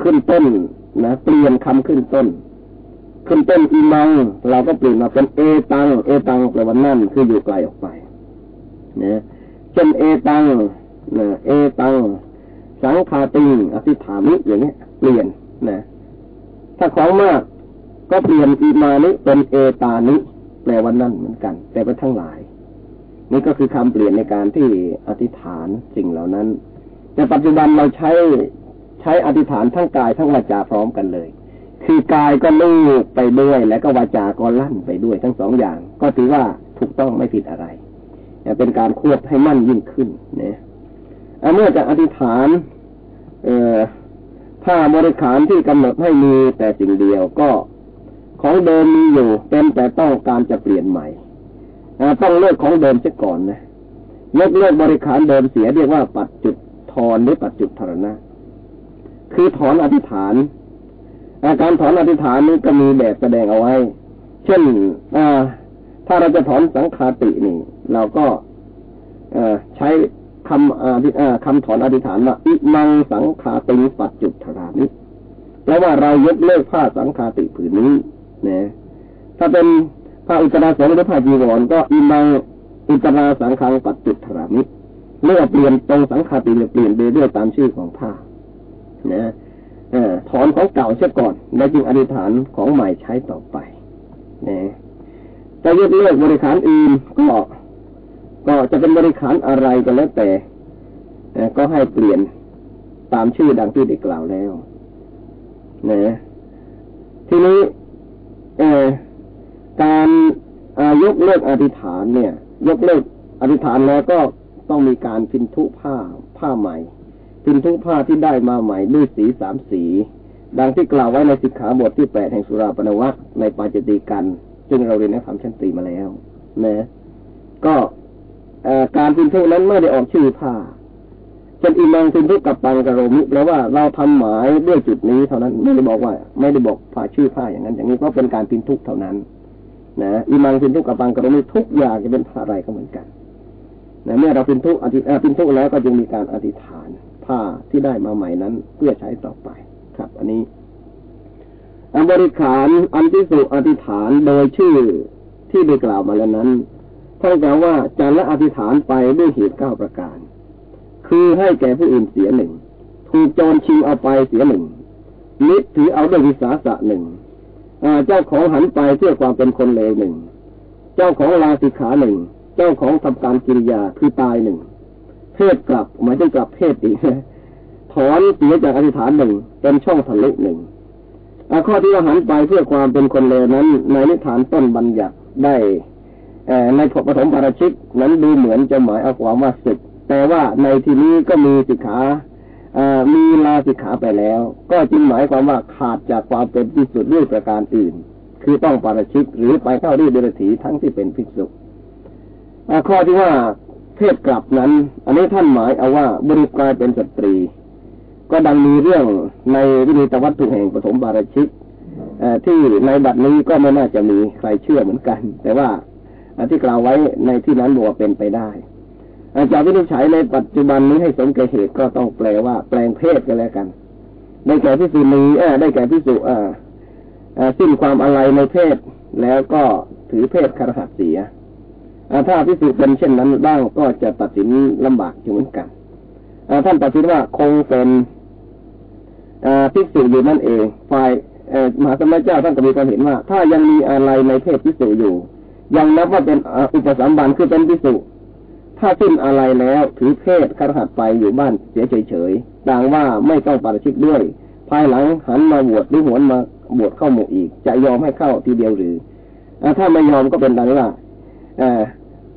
ขึ้นต้นนะเปลี่ยนคำขึ้นต้น ขึ้นต้นอีมัง เราก็เปลี่ยนมาเป็นเอตัง เอตังแปลว่านั่นคืออยู่ไกลออกไปนะเช่นเอตังนะเอตัง สังคาติงอธิฐานิอย่างนี้เปลี่ยนนะถ้าของมากก็เปลี่ยนอีมานิเป็นเอตานิแปลว่านั่นเหมือนกัน แต่ว่าทั้งหลาย นี่ก็คือคำเปลี่ยนในการที่อธิษฐานสิ่งเหล่านั้นแต่ปัจจุบันเราใช้ใช้อธิษฐานทั้งกายทั้งวาจาพร้อมกันเลย คือกายก็ลูกไปด้วยแล้วก็วาจาก็ลั่นไปด้วยทั้งสองอย่าง ก็ถือว่าถูกต้องไม่ผิดอะไรเป็นการควบให้มั่นยิ่งขึ้นเนี่ย เมื่อจะอธิษฐาน เอ่อถ้าบริขารที่กำหนดให้มีแต่สิ่งเดียวก็ของเดิมมีอยู่เป็นแต่ต้องการจะเปลี่ยนใหม่ต้องเลิกของเดิมเสียก่อนนะยกเลิกบริขารเดิมเสียเรียกว่าปัดจุดทอนหรือปัดจุดธรณะคือถอนอธิษฐาน อาการถอนอธิษฐานนี้ก็มีแบบแสดงเอาไว้เเช่นถ้าเราจะถอนสังคาตินี่ เราก็ใช้ คำอธิคำถอนอธิษฐานว่าอิมังสังขาติปัจจุทรานิแปลว่าเรายกเลิกผ้าสังคาติผืนนี้นะถ้าเป็นผ้าอุตราสงหรือผ้าจีวรก็อิมังอุตราสังขังปัจจุทรานิเมื่อเปลี่ยนตรงสังคาติเปลี่ยนไปเรื่อยตามชื่อของผ้านะถอนของเก่าเสียก่อน แล้วจึงอธิษฐานของใหม่ใช้ต่อไปนะจะยกเลิกบริขารอื่นก็ ก็จะเป็นบริขารอะไรก็แล้วแต่ก็ให้เปลี่ยนตามชื่อดังที่ได้กล่าวแล้วนะทีนี้การยกเลิกอธิษฐานเนี่ย ยกเลิกอธิษฐานแล้วก็ต้องมีการพินทุผ้าผ้าใหม่พินทุผ้าที่ได้มาใหม่ด้วยสีสามสี ดังที่กล่าวไว้ในสิกขาบทที่แปดแห่งสุราปนวะในปาจติกัน ซึ่งเราเรียนในคำชั้นตีมาแล้วนะก็ การพินทุนั้นไม่ได้ออกชื่อผ้าเช่นอิมังพินทุกับปังกระโรมิแปลว่าเราทำหมายด้วยจุดนี้เท่านั้นไม่ได้บอกว่า ไม่ได้บอกผ้าชื่อผ้าอย่างนั้น อย่างนี้ก็เป็นการพินทุเท่านั้น นะอิมังพินทุกับปังกระโรมิทุกอย่างจะเป็นผ้าอะไรก็เหมือนกันนะเมื่อเราพินทุอธิพินทุแล้วก็จึงมีการอธิษฐานผ้าที่ได้มาใหม่นั้น เพื่อใช้ต่อไปครับ อันนี้อันบริขารอันที่สุอธิษฐานโดยชื่อที่ได้กล่าวมาแล้วนั้น ท่านกล่าวว่าจะละอธิษฐานไปด้วยเหตุเก้าประการ คือให้แก่ผู้อื่นเสียหนึ่ง ถูกโจรชิงเอาไปเสียหนึ่งนิดถือเอาด้วยวิสาสะหนึ่งเจ้าของหันไปเพื่อความเป็นคนเลวหนึ่ง เจ้าของลาสิขาหนึ่ง เจ้าของทำการกิริยาคือตายหนึ่ง เพศกลับหมายถึงกลับเพศอีกถอนเสียจากอธิษฐานหนึ่งเป็นช่องทะลุหนึ่งข้อที่ว่าหันไปเพื่อความเป็นคนเลวนั้นในนิทานต้นบัญญัติได้ ในปฐมปาราชิกนั้นดูเหมือนจะหมายเอาความว่าศึก แต่ว่าในที่นี้ก็มีสิกขามีลาสิกขาไปแล้ว ก็จึงหมายความว่าขาดจากความเป็นที่สุดด้วยประการอื่น คือต้องปาราชิกหรือไปเข้าด้วยเดรถีทั้งที่เป็นภิกษุข้อที่ว่าเพศกลับนั้น อันนี้ท่านหมายเอาว่าบริกายเป็นสตรี ก็ดังมีเรื่องในวินิตวัตถุแห่งปฐมบาราชิกที่ในบัดนี้ก็ไม่น่าจะมีใครเชื่อเหมือนกัน แต่ว่า ที่กล่าวไว้ในที่นั้นบอกว่าเป็นไปได้ อาจารย์วินิจฉัยในปัจจุบันนี้ให้สมแก่เหตุก็ต้องแปลว่า แปลงเพศกันแล้วกัน ได้แก่พิสูจนีได้แก่พิสูจสิ้นความอะไรในเพศ แล้วก็ถือเพศคารหัสเสียถ้าพิสูจน์เป็นเช่นนั้นบ้างก็จะตัดสินลำบากอยู่เหมือนกันท่านตัดสินว่าคงเป็นพิสูจน์อยู่นั่นเองฝ่ายมหาสมณเจ้าท่านก็มีความเห็นว่า ถ้ายังมีอะไรในเพศพิสูจน์อยู่ ยังนับว่าเป็นอุปสมบันคือเป็นพิสุถ้าสิ้นอะไรแล้วถือเพศคารหัดไปอยู่บ้านเสียเฉยๆดังว่าไม่ต้องปาราชิกด้วย ภายหลังหันมาบวชหรือหวนมาบวชเข้าหมู่อีก จะยอมให้เข้าทีเดียวหรือถ้าไม่ยอมก็เป็นดังว่า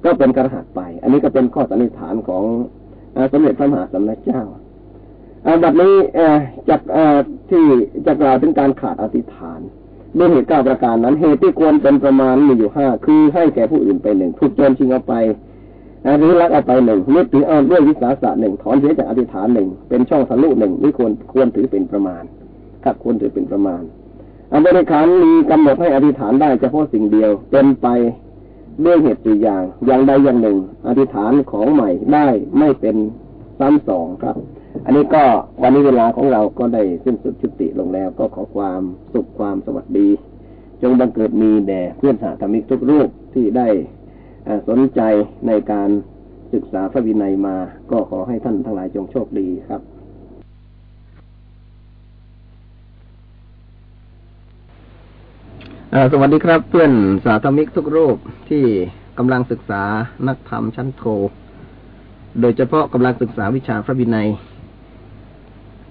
ก็เป็นกระหัดไป อันนี้ก็เป็นข้อสันนิษฐานของสมเด็จพระมหาสมณเจ้าแบบนี้จากที่จะกล่าวถึงการขาดอธิษฐาน ด้วยเหตุเก้าประการนั้น เหตุที่ควรเป็นประมาณมีอยู่ห้าคือให้แก่ผู้อื่นไปหนึ่งถูกโจรชิงเอาไปหรือลักเอาไปหนึ่งนึกถือเอาด้วยวิสาสะหนึ่งถอนเสียจากอธิษฐานหนึ่งเป็นช่องทะลุหนึ่งนี่ควรควรถือเป็นประมาณครับควรถือเป็นประมาณอันบริขารมีกำหนดให้อธิษฐานได้เฉพาะสิ่งเดียวเป็นไปด้วยเหตุสี่อย่างอย่างใดอย่างหนึ่ง อธิษฐานของใหม่ได้ไม่เป็นซ้ำสองครับ อันนี้ก็วันนี้เวลาของเราก็ได้สิ้นสุดชุติลงแล้ว ก็ขอความสุขความสวัสดี จงบังเกิดมีแด่เพื่อนสาธมิกทุกรูปที่ได้สนใจในการศึกษาพระวินัยมา ก็ขอให้ท่านทั้งหลายจงโชคดีครับสวัสดีครับเพื่อนสาธมิกทุกรูปที่กำลังศึกษานักธรรมชั้นโท โดยเฉพาะกำลังศึกษาวิชาพระวินัย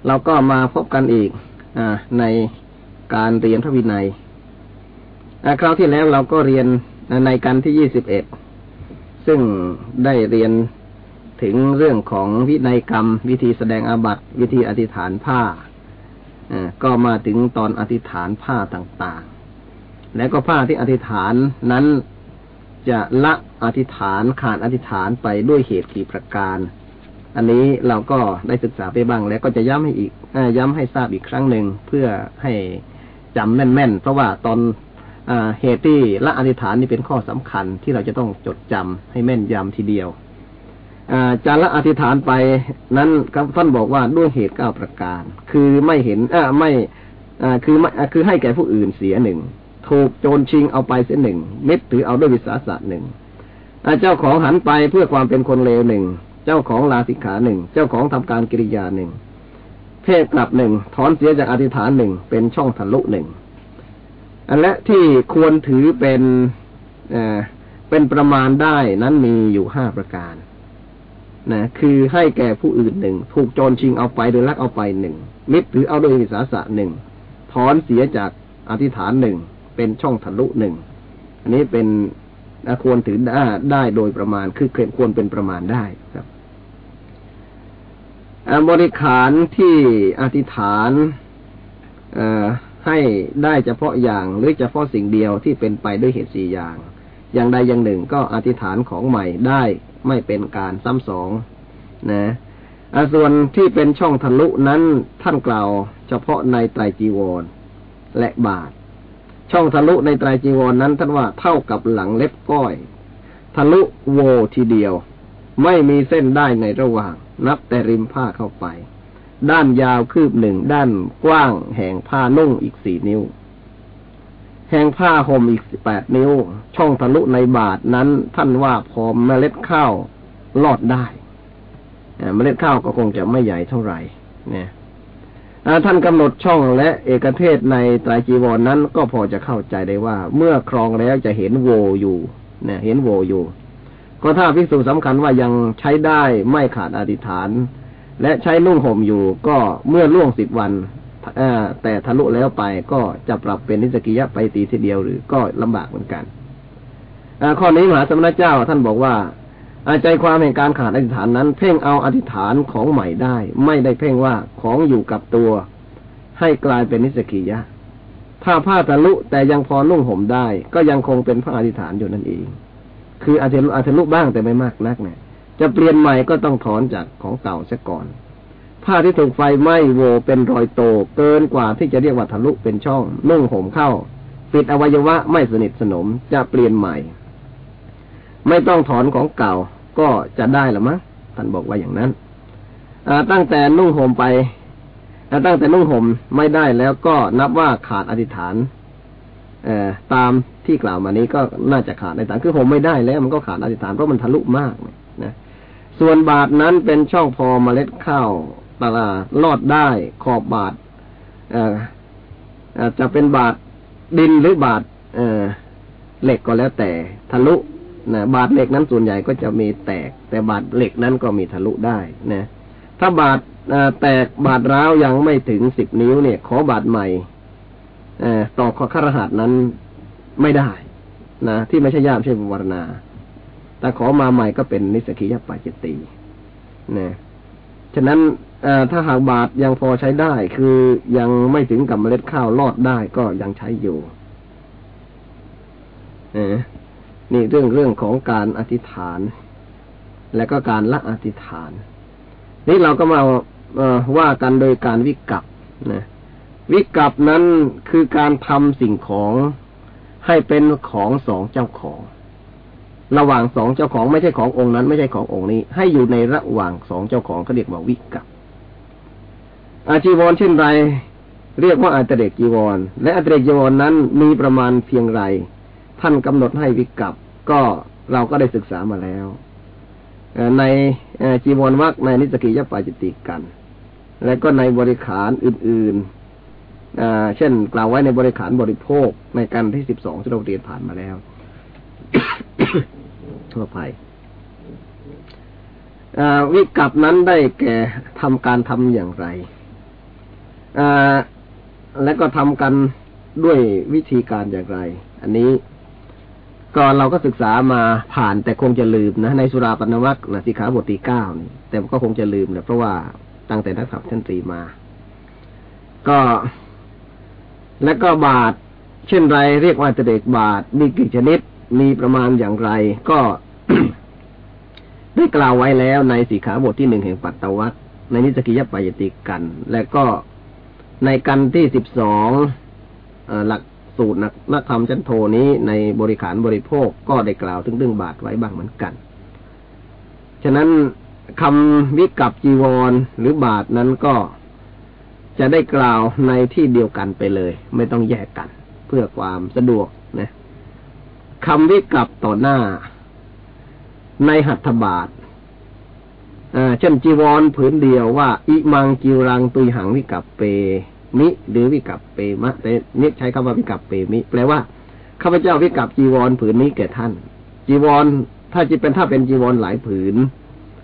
เราก็มาพบกันอีกอในการเรียนพระวินัยคราวที่แล้วเราก็เรียนในการที่ยี่สิบเอ็ดซึ่งได้เรียนถึงเรื่องของวินัยกรรม วิธีแสดงอาบัติ วิธีอธิษฐานผ้าก็มาถึงตอนอธิษฐานผ้าต่างๆ แล้วก็ผ้าที่อธิษฐานนั้นจะละอธิษฐานขาดอธิษฐานไปด้วยเหตุกี่ประการ อันนี้เราก็ได้ศึกษาไปบ้างแล้วก็จะย้ำให้อีกอย้ำให้ทราบอีกครั้งหนึ่งเพื่อให้จำแม่นๆ เพราะว่าตอนอเหตุที่ละอธิษฐานนี่เป็นข้อสำคัญที่เราจะต้องจดจำให้แม่นยำทีเดียวจะละอธิษฐานไปนั้นท่านบอกว่าด้วยเหตุเก้าประการ คือไม่เห็นอ่าไม่อ่าคือไม่คือให้แก่ผู้อื่นเสียหนึ่งถูกโจรชิงเอาไปเสียหนึ่งเม็ดถือเอาด้วยวิสาสะหนึ่งเจ้าของหันไปเพื่อความเป็นคนเลวหนึ่ง เจ้าของลาสิกขาหนึ่ง เจ้าของทำการกิริยาหนึ่งเพศกลับหนึ่ง ถอนเสียจากอธิษฐานหนึ่ง เป็นช่องทะลุหนึ่ง อันและที่ควรถือเป็นเป็นประมาณได้นั้นมีอยู่ห้าประการนะคือให้แก่ผู้อื่นหนึ่ง ถูกโจรชิงเอาไปโดยลักเอาไปหนึ่ง มิตรหรือเอาโดยวิสาสะหนึ่ง ถอนเสียจากอธิษฐานหนึ่ง เป็นช่องทะลุหนึ่ง อันนี้เป็นควรถือได้ได้โดยประมาณ คือควรเป็นประมาณได้ครับ บริขารที่อธิษฐานให้ได้เฉพาะอย่างหรือเฉพาะสิ่งเดียวที่เป็นไปด้วยเหตุสี่อย่าง อย่างใดอย่างหนึ่งก็อธิษฐานของใหม่ได้ไม่เป็นการซ้ำสองนะส่วนที่เป็นช่องทะลุนั้นท่านกล่าวเฉพาะในไตรจีวรและบาท ช่องทะลุในไตรจีวรนนั้นท่านว่าเท่ากับหลังเล็บก้อย ทะลุโวทีเดียว ไม่มีเส้นได้ในระหว่าง นับแต่ริมผ้าเข้าไป ด้านยาวคืบหนึ่งด้านกว้างแห่งผ้านุ่งอีกสี่นิ้ว แห่งผ้าห่มอีกแปดนิ้ว ช่องทะลุในบาทนั้นท่านว่าพอเมล็ดข้าวลอดได้เมล็ดข้าวก็คงจะไม่ใหญ่เท่าไหร่เนี่ยท่านกำหนดช่องและเอกเทศในไตรจีวรนนั้นก็พอจะเข้าใจได้ว่า เมื่อครองแล้วจะเห็นโวอยู่เนี่ยเห็นโวอยู่ ก็ถ้าพิสูจน์สำคัญว่ายังใช้ได้ไม่ขาดอธิษฐาน และใช้นุ่งห่มอยู่ก็เมื่อล่วงสิบวันแต่ทะลุแล้วไปก็จะปรับเป็นนิสกิยะไปตีทีเดียวหรือก็ลำบากเหมือนกันข้อนี้มหาสมณเจ้าท่านบอกว่าใจความแห่งการขาดอธิษฐานนั้น เพ่งเอาอธิษฐานของใหม่ได้ ไม่ได้เพ่งว่าของอยู่กับตัว ให้กลายเป็นนิสกิยะ ถ้าผ้าทะลุแต่ยังพอนุ่งห่มได้ ก็ยังคงเป็นพระอธิษฐานอยู่นั่นเอง คืออาจจะอาจจะลุบ้างแต่ไม่มากนักเนี่ย จะเปลี่ยนใหม่ก็ต้องถอนจากของเก่าซะก่อน ผ้าที่ถูกไฟไหม้โวเป็นรอยโตเกินกว่าที่จะเรียกว่าทะลุเป็นช่องนุ่งห่มเข้า ปิดอวัยวะไม่สนิทสนมจะเปลี่ยนใหม่ ไม่ต้องถอนของเก่าก็จะได้หรือมั้งท่านบอกว่าอย่างนั้นตั้งแต่นุ่งห่มไปตั้งแต่นุ่งห่มไม่ได้แล้วก็นับว่าขาดอธิษฐาน อตามที่กล่าวมานี้ก็น่าจะขาดอธิษฐานคือห่มไม่ได้แล้วมันก็ขาดอธิษฐานเพราะมันทะลุมากนะส่วนบาทนั้นเป็นช่องพอมเมล็ดข้าวตลาลอดได้ขอบบาทจะเป็นบาทดินหรือบาทเหล็กก็แล้วแต่ทะลุนะบาดเหล็กนั้นส่วนใหญ่ก็จะมีแตก แต่บาดเหล็กนั้นก็มีทะลุได้นะถ้าบาดแตกบาดร้าวยังไม่ถึงสิบนิ้วเนี่ย ขอบาดใหม่ ต่อข้อขรหัสนั้นไม่ได้ นะ ที่ไม่ใช่ยามใช่บวรณา แต่ขอมาใหม่ก็เป็นนิสกิยปาจิตตีนะฉะนั้นถ้าหากบาดยังพอใช้ได้ คือยังไม่ถึงกับเมล็ดข้าวรอดได้ก็ยังใช้อยู่นี่เรื่องเรื่องของการอธิษฐาน และก็การละอธิษฐาน นี่เราก็มาว่ากันโดยการวิกับนะ วิกับนั้นคือการทำสิ่งของให้เป็นของสองเจ้าของ ระหว่างสองเจ้าของไม่ใช่ขององค์นั้น ไม่ใช่ขององค์นี้ ให้อยู่ในระหว่างสองเจ้าของเขาเรียกว่าวิกับอาจีวรเช่นไร เรียกว่าอัตเดกจีวร และอัตเดกจีวรนั้นมีประมาณเพียงไร ท่านกำหนดให้วิกับก็เราก็ได้ศึกษามาแล้วในจีวรวักในนิสกิยปาจิติกัน และก็ในบริขารอื่น ๆ เช่น กล่าวไว้ในบริขารบริโภคในการที่สิบสองที่เราเรียนผ่านมาแล้วทั่วไปวิกับนั้นได้แก่ทำการทำอย่างไรและก็ทำกันด้วยวิธีการอย่างไร อันนี้ก่อนเราก็ศึกษามาผ่านแต่คงจะลืมนะในสุราปนวัคนะสิขาบทที่เก้านี่แต่ก็คงจะลืมแหละเพราะว่าตั้งแต่นักขับชั้นตรีมา ก็ และก็บาท เช่นไรเรียกว่าตเด็กบาท มีกี่ชนิด มีประมาณอย่างไร ก็ได้กล่าวไว้แล้วในสีขาบทที่หนึ่งแห่งปัตตวัคในนิสกิยปายติกัน และก็ในกันที่สิบสองหลักสูตรนักนักธรรมชั้นโทนี้ในบริขารบริโภคก็ได้กล่าวถึงเรื่องบาทไว้บ้างเหมือนกัน ฉะนั้นคำวิกับจีวรหรือบาทนั้นก็ จะได้กล่าวในที่เดียวกันไปเลย ไม่ต้องแยกกัน เพื่อความสะดวกนะคำวิกลับต่อหน้า ในหัตถบาทเช่นจีวรผืนเดียวว่าอิมังกิรังตุยหังวิกับเปมิ หรือวิกับเปมะแต่นี่ใช้คำว่าวิกับเปมิ แปลว่าข้าพเจ้าวิกับจีวรผืนนี้แก่ท่าน จีวร ถ้าจะเป็นถ้าเป็นจีวรหลายผืน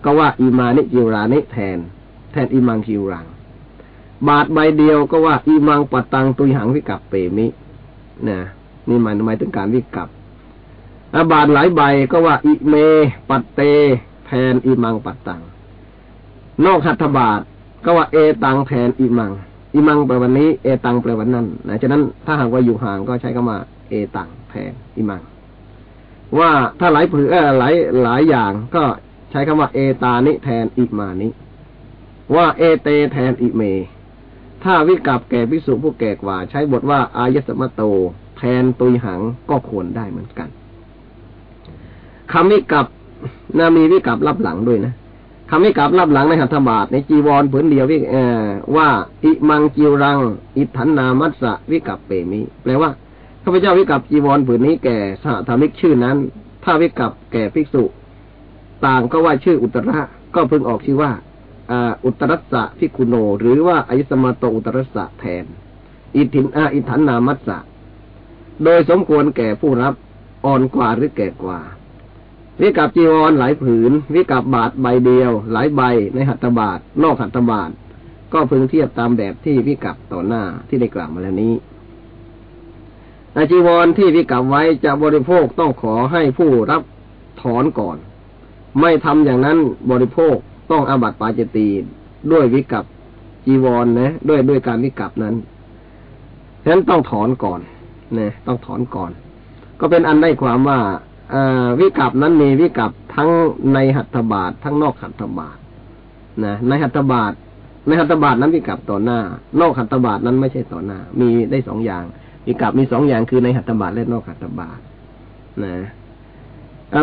ก็ว่าอิมานิจิรานิแทน แทนอิมังกิรัง บาทใบเดียวก็ว่าอิมังปัตตังตุยหังวิกับเปมินะนี่หมายหมายถึงการวิกับบาทหลายใบก็ว่าอิเม ปัตเต แทนอิมังปัตตัง นอกหัตถบาทก็ว่าเอตังแทนอิมังอิมังแปลวันนี้เอตังแปลวันนั้นนะฉะนั้นถ้าหากว่าอยู่ห่างก็ใช้คำว่าเอตังแทนอิมัง ว่าถ้าหลายผือหลายหลายอย่างก็ใช้คำว่าเอตานิแทนอิมานิว่าเอเตแทนอิเม ถ้าวิกับแก่พิสุผู้แก่กว่า ใช้บทว่า อายสมโต แทนตุยหังก็ควรได้เหมือนกันคำวิกับนามีวิกับรับหลังด้วยนะคำให้กลับรับหลังในหัตถบาทในจีวรผืนเดียววิว่า อิมังจิวรัง อิทันนามัสสะวิกับเปมิแปลว่าข้าพเจ้าวิกับจีวรผืนนี้แก่สหธรรมิกชื่อนั้น ถ้าวิกับแก่ภิกษุ ต่างก็ว่าชื่ออุตระก็พึงออกชื่อว่า อุตรัสสะพิคุโน หรือว่าอิสมาโตอุตรัสสะแทน อิทินอาอิทันนามัสสะ โดยสมควรแก่ผู้รับอ่อนกว่าหรือแก่กว่า วิกับจีวรหลายผืน วิกับบาทใบเดียว หลายใบในหัตถบาท นอกหัตถบาท ก็พึงเทียบตามแบบที่วิกับต่อหน้าที่ได้กล่าวมาแล้วนี้อาจีวรที่วิกับไว้จะบริโภคต้องขอให้ผู้รับถอนก่อน ไม่ทำอย่างนั้นบริโภค ต้องอาบัติปาจิตีด้วยวิกับจีวรนะ ด้วยด้วยการวิกับนั้นฉะนั้นต้องถอนก่อนนะต้องถอนก่อน ก็เป็นอันได้ความว่าวิกับนั้นมีวิกับทั้งในหัตถบาททั้งนอกหัตถบาทนะในหัตถบาทในหัตถบาทนั้นวิกับต่อหน้า นอกหัตถบาทนั้นไม่ใช่ต่อหน้า มีได้สองอย่างวิกับมีสองอย่างคือในหัตถบาทและนอกหัตถบาทนะ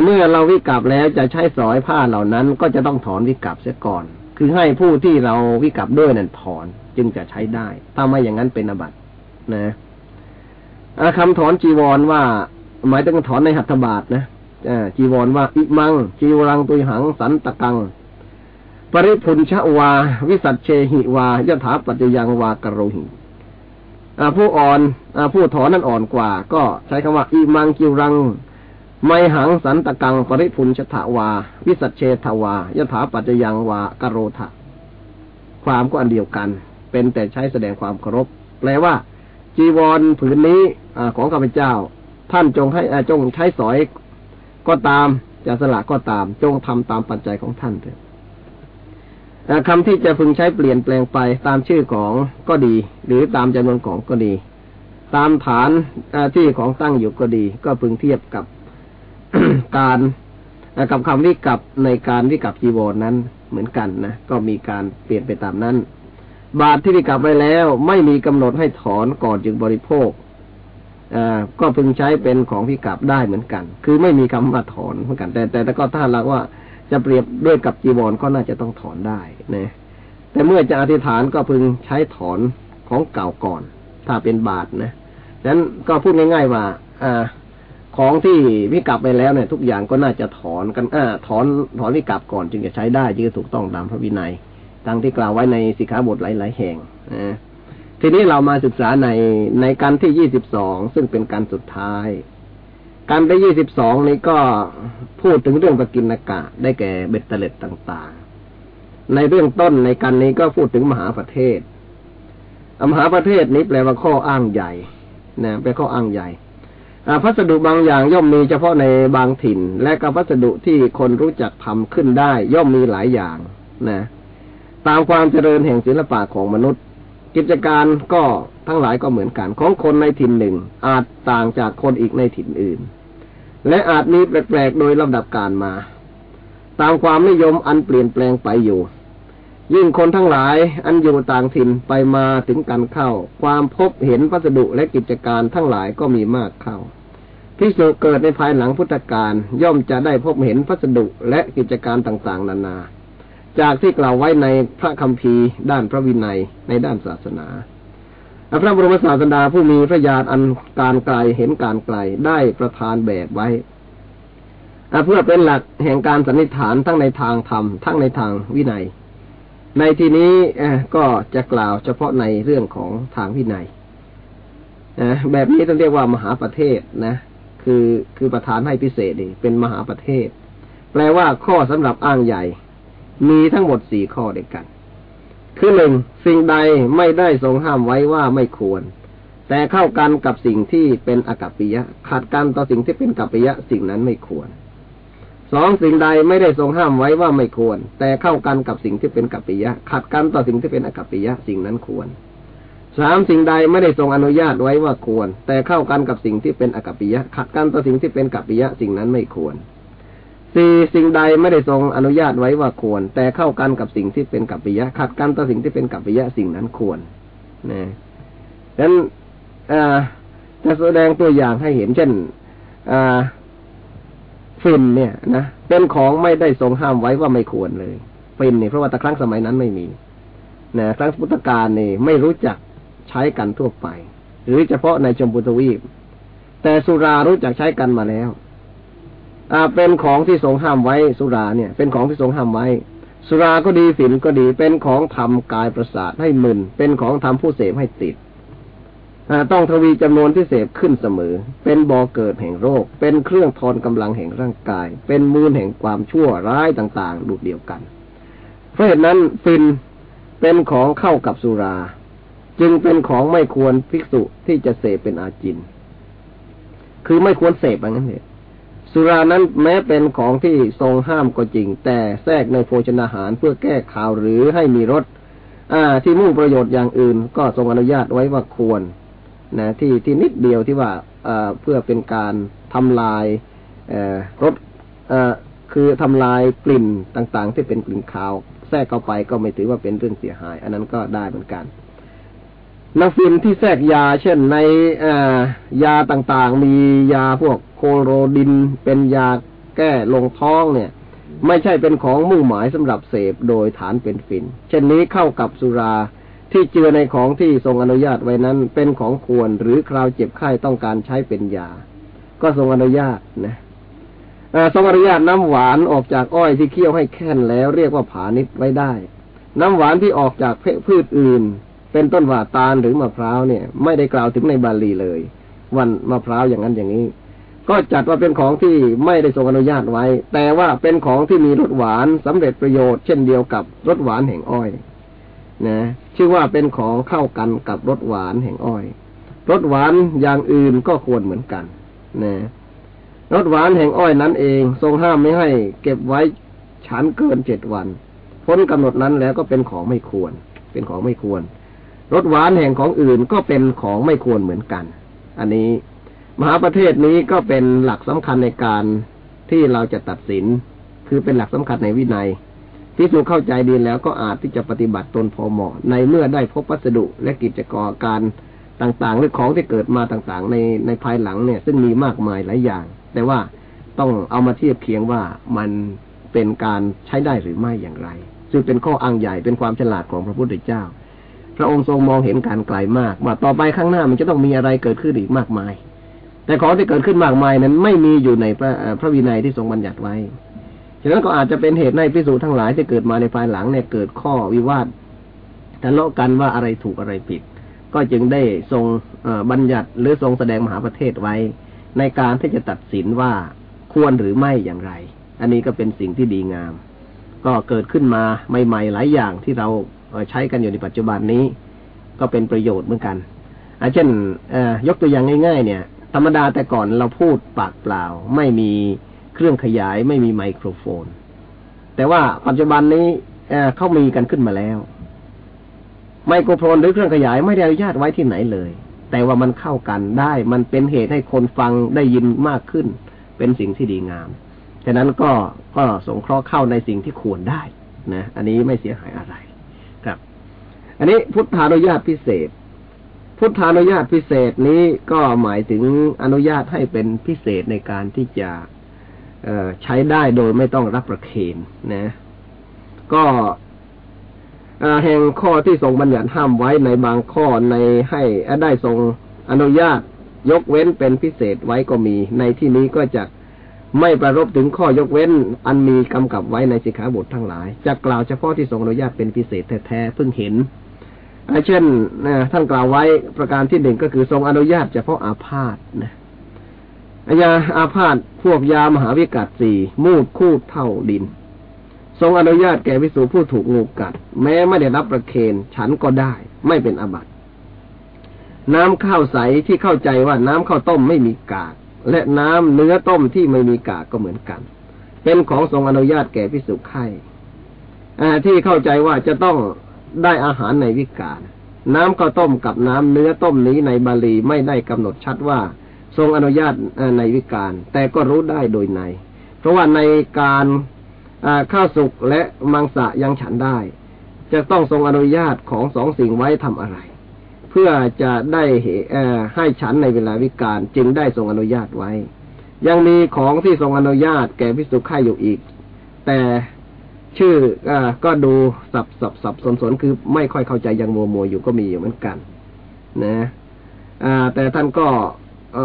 เมื่อเราวิกับแล้วจะใช้สอยผ้าเหล่านั้น ก็จะต้องถอนวิกับเสียก่อน คือให้ผู้ที่เราวิกับด้วยนั้นถอนจึงจะใช้ได้ ถ้าไม่อย่างนั้นเป็นอบัตนะคำถอนจีวรว่า หมายถึงถอนในหัตถบาทนะจีวรว่าอิมัง จีวรังตุยหังสันตะกัง ปริพุนชะวา วิสัชเชหิวายถาปัจจยังวากโรหิผู้อ่อนอผู้ถอนนั้นอ่อนกว่า ก็ใช้คำว่าอิมังจิวรัง ไมหังสันตะกังปริพุนชถาวา วิสัชเชทวายถาปัจจยังวากโรทะความก็อันเดียวกัน เป็นแต่ใช้แสดงความเคารพแปลว่า จีวรผืนนี้อของข้าพเจ้า ท่านจงให้จงใช้สอยก็ตามจะสละก็ตาม จงทำตามปัจจัยของท่านเถิดคำที่จะพึงใช้เปลี่ยนแปลงไปตามชื่อของก็ดี หรือตามจำนวนของก็ดี ตามฐานที่ของตั้งอยู่ก็ดี ก็พึงเทียบกับ การกับคำวิกับในการวิกับจีวรนั้นเหมือนกันนะก็มีการเปลี่ยนไปตามนั้น บาทที่วิกับไว้แล้ว ไม่มีกำหนดให้ถอนก่อนจึงบริโภคก็พึงใช้เป็นของพิกับได้เหมือนกัน คือไม่มีคำว่าถอนเหมือนกัน แต่แต่ก็ถ้าเราว่าจะเปรียบด้วยกับจีวรก็น่าจะต้องถอนได้นะแต่เมื่อจะอธิษฐานก็พึงใช้ถอนของเก่าก่อน ถ้าเป็นบาทนะดังนั้นก็พูดง่ายๆว่า อ่า ของที่พิกลับไปแล้วเนี่ยทุกอย่างก็น่าจะถอนกันอ่าถอนถอนพิกลับก่อนจึงจะใช้ได้จึงจะถูกต้องตามพระวินัยดังที่กล่าวไว้ในสิกขาบทหลาย ๆ แห่งนะทีนี้เรามาศึกษาในในการที่ยี่สิบสองซึ่งเป็นการสุดท้าย การที่ยี่สิบสองนี้ก็พูดถึงเรื่องปกินกะได้แก่เบ็ดเตล็ดต่าง ๆ ในเรื่องต้นในการนี้ก็พูดถึงมหาประเทศมหาประเทศนี้แปลว่าข้ออ้างใหญ่นะแปลข้ออ้างใหญ่ พัสดุบางอย่างย่อมมีเฉพาะในบางถิ่น และกับพัสดุที่คนรู้จักทำขึ้นได้ ย่อมมีหลายอย่างนะ ตามความเจริญแห่งศิลปะของมนุษย์ กิจการก็ทั้งหลายก็เหมือนกัน ของคนในถิ่นหนึ่ง อาจต่างจากคนอีกในถิ่นอื่น และอาจมีแปลกๆโดยลำดับการมา ตามความนิยมอันเปลี่ยนแปลงไปอยู่ ยิ่งคนทั้งหลายอันอยู่ต่างถิ่นไปมาถึงกันเข้า ความพบเห็นพัสดุและกิจการทั้งหลายก็มีมากเข้าพิสุเกิดในภายหลังพุทธกาลย่อมจะได้พบเห็นพัสดุและกิจการต่าง ๆ นานา จากที่กล่าวไว้ในพระคัมภีร์ ด้านพระวินัยในด้านศาสนาพระบรมศาสดาผู้มีพระญาณอันการไกลเห็นการไกลได้ประทานแบบไว้เพื่อเป็นหลักแห่งการสันนิษฐานทั้งในทางธรรมทั้งในทางวินัย ในที่นี้ก็จะกล่าวเฉพาะในเรื่องของทางวินัยแบบนี้ต้องเรียกว่ามหาประเทศนะ คือคือประธานให้พิเศษเป็นมหาประเทศ แปลว่าข้อสำหรับอ้างใหญ่ มีทั้งหมดสี่ข้อเดียวกัน คือหนึ่งสิ่งใดไม่ได้ทรงห้ามไว้ว่าไม่ควร แต่เข้ากันกับสิ่งที่เป็นอกัปปิยะ ขาดกันต่อสิ่งที่เป็นกัปปิยะสิ่งนั้นไม่ควร สองสิ่งใดไม่ได้ทรงห้ามไว้ว่าไม่ควร แต่เข้ากันกับสิ่งที่เป็นกัปปิยะ ขัดกันต่อสิ่งที่เป็นอกัปปิยะสิ่งนั้นควรสามสิ่งใดไม่ได้ทรงอนุญาตไว้ว่าควร แต่เข้ากันกับสิ่งที่เป็นอกัปปิยะ ขัดกันต่อสิ่งที่เป็นกัปปิยะสิ่งนั้นไม่ควรสี่สิ่งใดไม่ได้ทรงอนุญาตไว้ว่าควร แต่เข้ากันกับสิ่งที่เป็นกัปปิยะ ขัดกันต่อสิ่งที่เป็นกัปปิยะสิ่งนั้นควรนะดังนั้นจะแสดงตัวอย่างให้เห็นเช่น อ่า ฟินเนี่ยนะเป็นของไม่ได้ทรงห้ามไว้ว่าไม่ควรเลยฟินเนี่ยเพราะว่าแต่ครั้งสมัยนั้นไม่มีนะครั้งพุทธกาลนี่ไม่รู้จักใช้กันทั่วไป หรือเฉพาะในชมพูทวีป แต่สุรารู้จักใช้กันมาแล้วอ่าเป็นของที่ทรงห้ามไว้สุราเนี่ย เป็นของที่ทรงห้ามไว้ สุราก็ดีฝิ่นก็ดีเป็นของทำกายประสาทให้มึนเป็นของทำผู้เสพให้ติด ต้องทวีจำนวนที่เสพขึ้นเสมอ เป็นบ่อเกิดแห่งโรค เป็นเครื่องทอนกำลังแห่งร่างกาย เป็นมูลแห่งความชั่วร้ายต่างๆดูดเดียวกัน เพราะเหตุนั้นฟินเป็นของเข้ากับสุรา จึงเป็นของไม่ควรภิกษุที่จะเสพเป็นอาจิน คือไม่ควรเสพอย่างนั้นเลยสุรานั้นแม้เป็นของที่ทรงห้ามก็จริง แต่แทรกในโภชนาหารเพื่อแก้ข่าวหรือให้มีรสที่มุ่งประโยชน์อย่างอื่น ก็ทรงอนุญาตไว้ว่าควร นะที่ที่นิดเดียวที่ว่าเพื่อเป็นการทำลายรสคือทำลายกลิ่นต่างๆ ที่เป็นกลิ่นคาวแทรกเข้าไปก็ไม่ถือว่าเป็นเรื่องเสียหาย อันนั้นก็ได้เหมือนกันนักฟินที่แทรกยา เช่นในยาต่างๆ มียาพวกโคโรดิน เป็นยาแก้ลงท้องเนี่ย ไม่ใช่เป็นของมุ่งหมายสำหรับเสพโดยฐานเป็นฟิน เช่นนี้เข้ากับสุรา ที่เจือในของที่ทรงอนุญาตไว้นั้น เป็นของควรหรือคราวเจ็บไข้ต้องการใช้เป็นยา ก็ทรงอนุญาตนะทรงอนุญาตน้ำหวานออกจากอ้อยที่เคี่ยวให้แค้นแล้วเรียกว่าผานิดไว้ได้ น้ำหวานที่ออกจากพืชอื่น เป็นต้นว่าตาลหรือมะพร้าวเนี่ย ไม่ได้กล่าวถึงในบาลีเลย วันมะพร้าวอย่างนั้นอย่างนี้ ก็จัดว่าเป็นของที่ไม่ได้ทรงอนุญาตไว้ แต่ว่าเป็นของที่มีรสหวานสำเร็จประโยชน์เช่นเดียวกับรสหวานแห่งอ้อย นะชื่อว่าเป็นของเข้ากันกับรสหวานแห่งอ้อยรสหวานอย่างอื่นก็ควรเหมือนกันนะรสหวานแห่งอ้อยนั้นเอง ทรงห้ามไม่ให้เก็บไว้ฉันเกินเจ็ดวัน พ้นกำหนดนั้นแล้วก็เป็นของไม่ควร เป็นของไม่ควรรสหวานแห่งของอื่นก็เป็นของไม่ควรเหมือนกัน อันนี้ มหาประเทศนี้ก็เป็นหลักสำคัญในการที่เราจะตัดสิน คือเป็นหลักสำคัญในวินัย พิสูจเข้าใจดีแล้วก็อาจที่จะปฏิบัติตนพอเหมาะ ในเมื่อได้พบวัสดุและกิจกรการต่างๆ หรือของที่เกิดมาต่างๆ ในในภายหลังเนี่ย ซึ่งมีมากมายหลายอย่าง แต่ว่าต้องเอามาเทียบเคียงว่ามันเป็นการใช้ได้หรือไม่อย่างไร ซึ่งเป็นข้ออ้างใหญ่เป็นความฉลาดของพระพุทธเจ้า พระองค์ทรงมองเห็นการไกลมากว่าต่อไปข้างหน้ามันจะต้องมีอะไรเกิดขึ้นอีกมากมาย แต่ของที่เกิดขึ้นมากมายนั้นไม่มีอยู่ในพระพระวินัยที่ทรงบัญญัติไว้ ฉะนั้นก็อาจจะเป็นเหตุในพิสูจทั้งหลายที่เกิดมาในภายหลังเนี่ยเกิดข้อวิวาททะเลาะกันว่าอะไรถูกอะไรผิด ก็จึงได้ทรงบัญญัติหรือทรงแสดงมหาประเทศไว้ ในการที่จะตัดสินว่าควรหรือไม่อย่างไร อันนี้ก็เป็นสิ่งที่ดีงาม ก็เกิดขึ้นมาใหม่ๆหลายอย่างที่เราใช้กันอยู่ในปัจจุบันนี้ ก็เป็นประโยชน์เหมือนกันเช่นยกตัวอย่างง่าย ๆ เนี่ย ธรรมดาแต่ก่อนเราพูดปากเปล่าไม่มี รื่องขยายไม่มีไมโครโฟน แต่ว่าปัจจุบันนี้เขามีกันขึ้นมาแล้ว ไมโครโฟนหรือเครื่องขยายไม่ได้อนุญาตไว้ที่ไหนเลย แต่ว่ามันเข้ากันได้ มันเป็นเหตุให้คนฟังได้ยินมากขึ้น เป็นสิ่งที่ดีงามฉะนั้นก็ก็สงเคราะห์เข้าในสิ่งที่ควรได้นะอันนี้ไม่เสียหายอะไรครับ อันนี้พุทธานุญาตพิเศษ พุทธานุญาตพิเศษนี้ก็หมายถึงอนุญาตให้เป็นพิเศษในการที่จะ ใช้ได้โดยไม่ต้องรับประเคนนะ ก็แห่งข้อที่ทรงบัญญัติห้ามไว้ในบางข้อในให้ได้ทรงอนุญาตยกเว้นเป็นพิเศษไว้ก็มี ในที่นี้ก็จะไม่ประรบถึงข้อยกเว้น อันมีกำกับไว้ในสิกขาบททั้งหลาย จะกล่าวเฉพาะที่ทรงอนุญาตเป็นพิเศษแท้ๆเพิ่งเห็นเช่นท่านกล่าวไว้ประการที่หนึ่งก็คือทรงอนุญาตเฉพาะอาพาธนะ ยาอาพาธพวกยามหาวิกัดสี่มูดคูดเท่าดิน ทรงอนุญาตแก่วิสูผู้ถูกงูกัด แม้ไม่ได้รับประเคนฉันก็ได้ ไม่เป็นอบัติน้ำข้าวใสที่เข้าใจว่าน้ำข้าวต้มไม่มีกาก และน้ำเนื้อต้มที่ไม่มีกากก็เหมือนกัน เป็นของทรงอนุญาตแก่พิสุไข่ที่เข้าใจว่าจะต้องได้อาหารในวิกาลน้ำข้าวต้มกับน้ำเนื้อต้มนี้ในบาลีไม่ได้กำหนดชัดว่า ทรงอนุญาตในวิกาลแต่ก็รู้ได้โดยใน เพราะว่าในการข้าวสุกและมังสะยังฉันได้ จะต้องทรงอนุญาตของสองสิ่งไว้ทำอะไร เพื่อจะได้ให้ฉันในเวลาวิกาลจึงได้ทรงอนุญาตไว้ ยังมีของที่ทรงอนุญาตแก่พิสุข่ายอยู่อีก แต่ชื่ออก็ดูสับสับสับสนสนคือไม่ค่อยเข้าใจยังมัวมัวอยู่ก็มีอยู่เหมือนกัน นะแต่ท่านก็ อ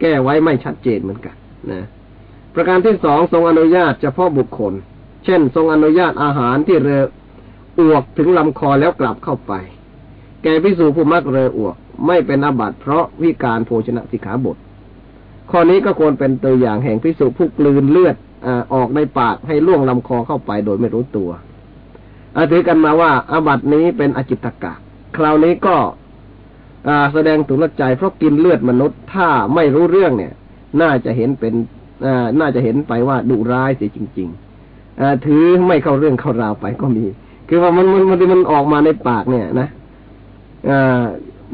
แก้ไว้ไม่ชัดเจนเหมือนกันนะ ประการที่สองทรงอนุญาตเฉพาะบุคคล เช่น ทรงอนุญาตอาหารที่เรืออวกถึงลำคอแล้วกลับเข้าไป แก่พิสูจผู้มักเรืออวก ไม่เป็นอาบัติเพราะวิการโภชนะสิขาบท ข้อนี้ก็ควรเป็นตัวอย่างแห่งพิสูจผู้กลืนเลือดออกในปากให้ล่วงลำคอเข้าไปโดยไม่รู้ตัวอาถือกันมาว่าอาบัตินี้เป็นอจิตตกะ คราวนี้ก็ แสดงถึงละใจเพราะกินเลือดมนุษย์ ถ้าไม่รู้เรื่องเนี่ย น่าจะเห็นเป็นน่าจะเห็นไปว่าดุร้ายเสียจริงๆถือไม่เข้าเรื่องเข้าราวไปก็มี คือว่ามันมันมันออกมาในปากเนี่ยนะ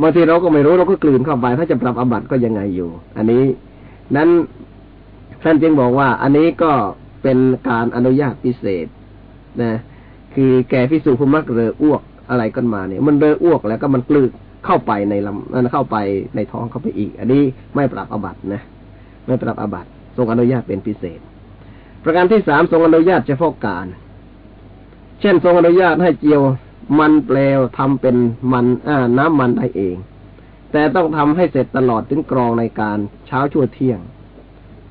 บางทีเราก็ไม่รู้เราก็กลืนเข้าไป ถ้าจะปรับอบัตก็ยังไงอยู่ อันนี้นั้นท่านจึงบอกว่า อันนี้ก็เป็นการอนุญาตพิเศษ นะ คือแก่พิสูจน์ภูมักเรืออ้วกอะไรกันมาเนี่ย มันเรืออ้วกแล้วก็มันกลืน เข้าไปในลำมันเข้าไปในท้องเข้าไปอีก อันนี้ไม่ปรับอบัตนะ ไม่ปรับอบัตทรงอนุญาตเป็นพิเศษ ประการที่สามทรงอนุญาตเฉพาะการ เช่น ทรงอนุญาตให้เจียวมันเปลวทำเป็นมันอ่าน้ำมันได้เอง แต่ต้องทำให้เสร็จตลอดถึงกรองในการเช้าชั่วเที่ยง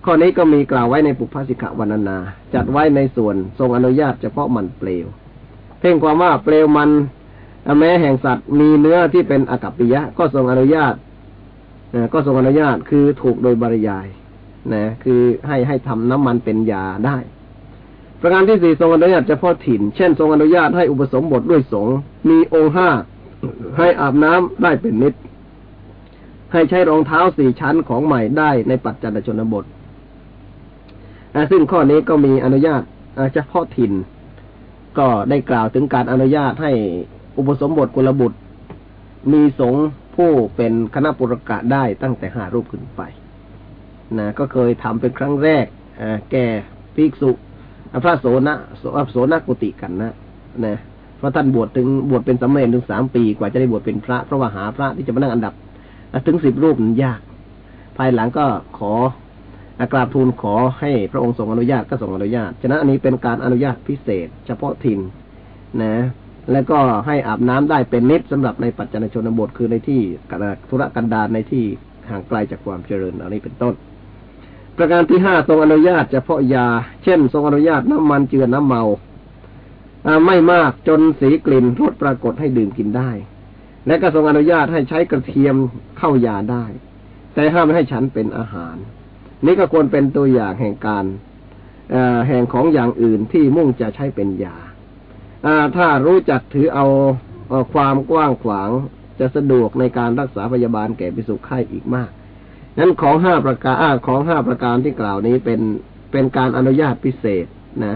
ข้อนี้ก็มีกล่าวไว้ในปุพพสิกวันนา จัดไว้ในส่วนทรงอนุญาตเฉพาะมันเปลว เพ่งความว่าเปลวมัน แม้แห่งสัตว์มีเนื้อที่เป็นอากัปปิยะ ก็ทรงอนุญาตก็ทรงอนุญาตคือถูกโดยบริยายนะคือให้ให้ทำน้ำมันเป็นยาได้ ประการที่สี่ทรงอนุญาตเฉพาะถิ่น เช่น ทรงอนุญาตให้อุปสมบทด้วยสงฆ์มีองค์ห้าให้อาบน้ำได้เป็นนิด ให้ใช้รองเท้าสี่ชั้นของใหม่ได้ในปัจจันชนบทซึ่งข้อนี้ก็มีอนุญาตเฉพาะถิ่น ก็ได้กล่าวถึงการอนุญาตให้ อุปสมบทกุลบุตร มีสงฆ์ผู้เป็นคณะปุรกะได้ตั้งแต่ห้ารูปขึ้นไปนะก็เคยทำเป็นครั้งแรกแก่ภิกษุพระโสนะโสนกุติกันนะนะเพราะท่านบวชถึงบวชเป็นสมเณรถึงสามปีกว่าจะได้บวชเป็นพระเพราะว่าหาพระที่จะมานั่งอันดับถึงสิบรูปมันยาก ภายหลังก็ขอกราบทูลขอให้พระองค์ทรงอนุญาตก็ทรงอนุญาต ฉะนั้นอันนี้เป็นการอนุญาตพิเศษ เฉพาะถิ่นนะ แล้วก็ให้อาบน้ำได้เป็นนิดสำหรับในปัจจันชนบทคือในที่ธุรกันดารในที่ห่างไกลจากความเจริญอันนี้เป็นต้น ประการที่ห้าทรงอนุญาตเฉพาะยา เช่น ทรงอนุญาตน้ำมันเจือน้ำเมาไม่มากจนสีกลิ่นรสปรากฏให้ดื่มกินได้ และก็ทรงอนุญาตให้ใช้กระเทียมเข้ายาได้ แต่ห้ามไม่ให้ฉันเป็นอาหาร นี่ก็ควรเป็นตัวอย่างแห่งการแห่งของอย่างอื่นที่มุ่งจะใช้เป็นยา ถ้ารู้จักถือเอาความกว้างขวางจะสะดวกในการรักษาพยาบาลแก่ปิสุขไข้อีกมาก นั้นของห้าประการของห้าประการที่กล่าวนี้เป็นเป็นการอนุญาตพิเศษนะ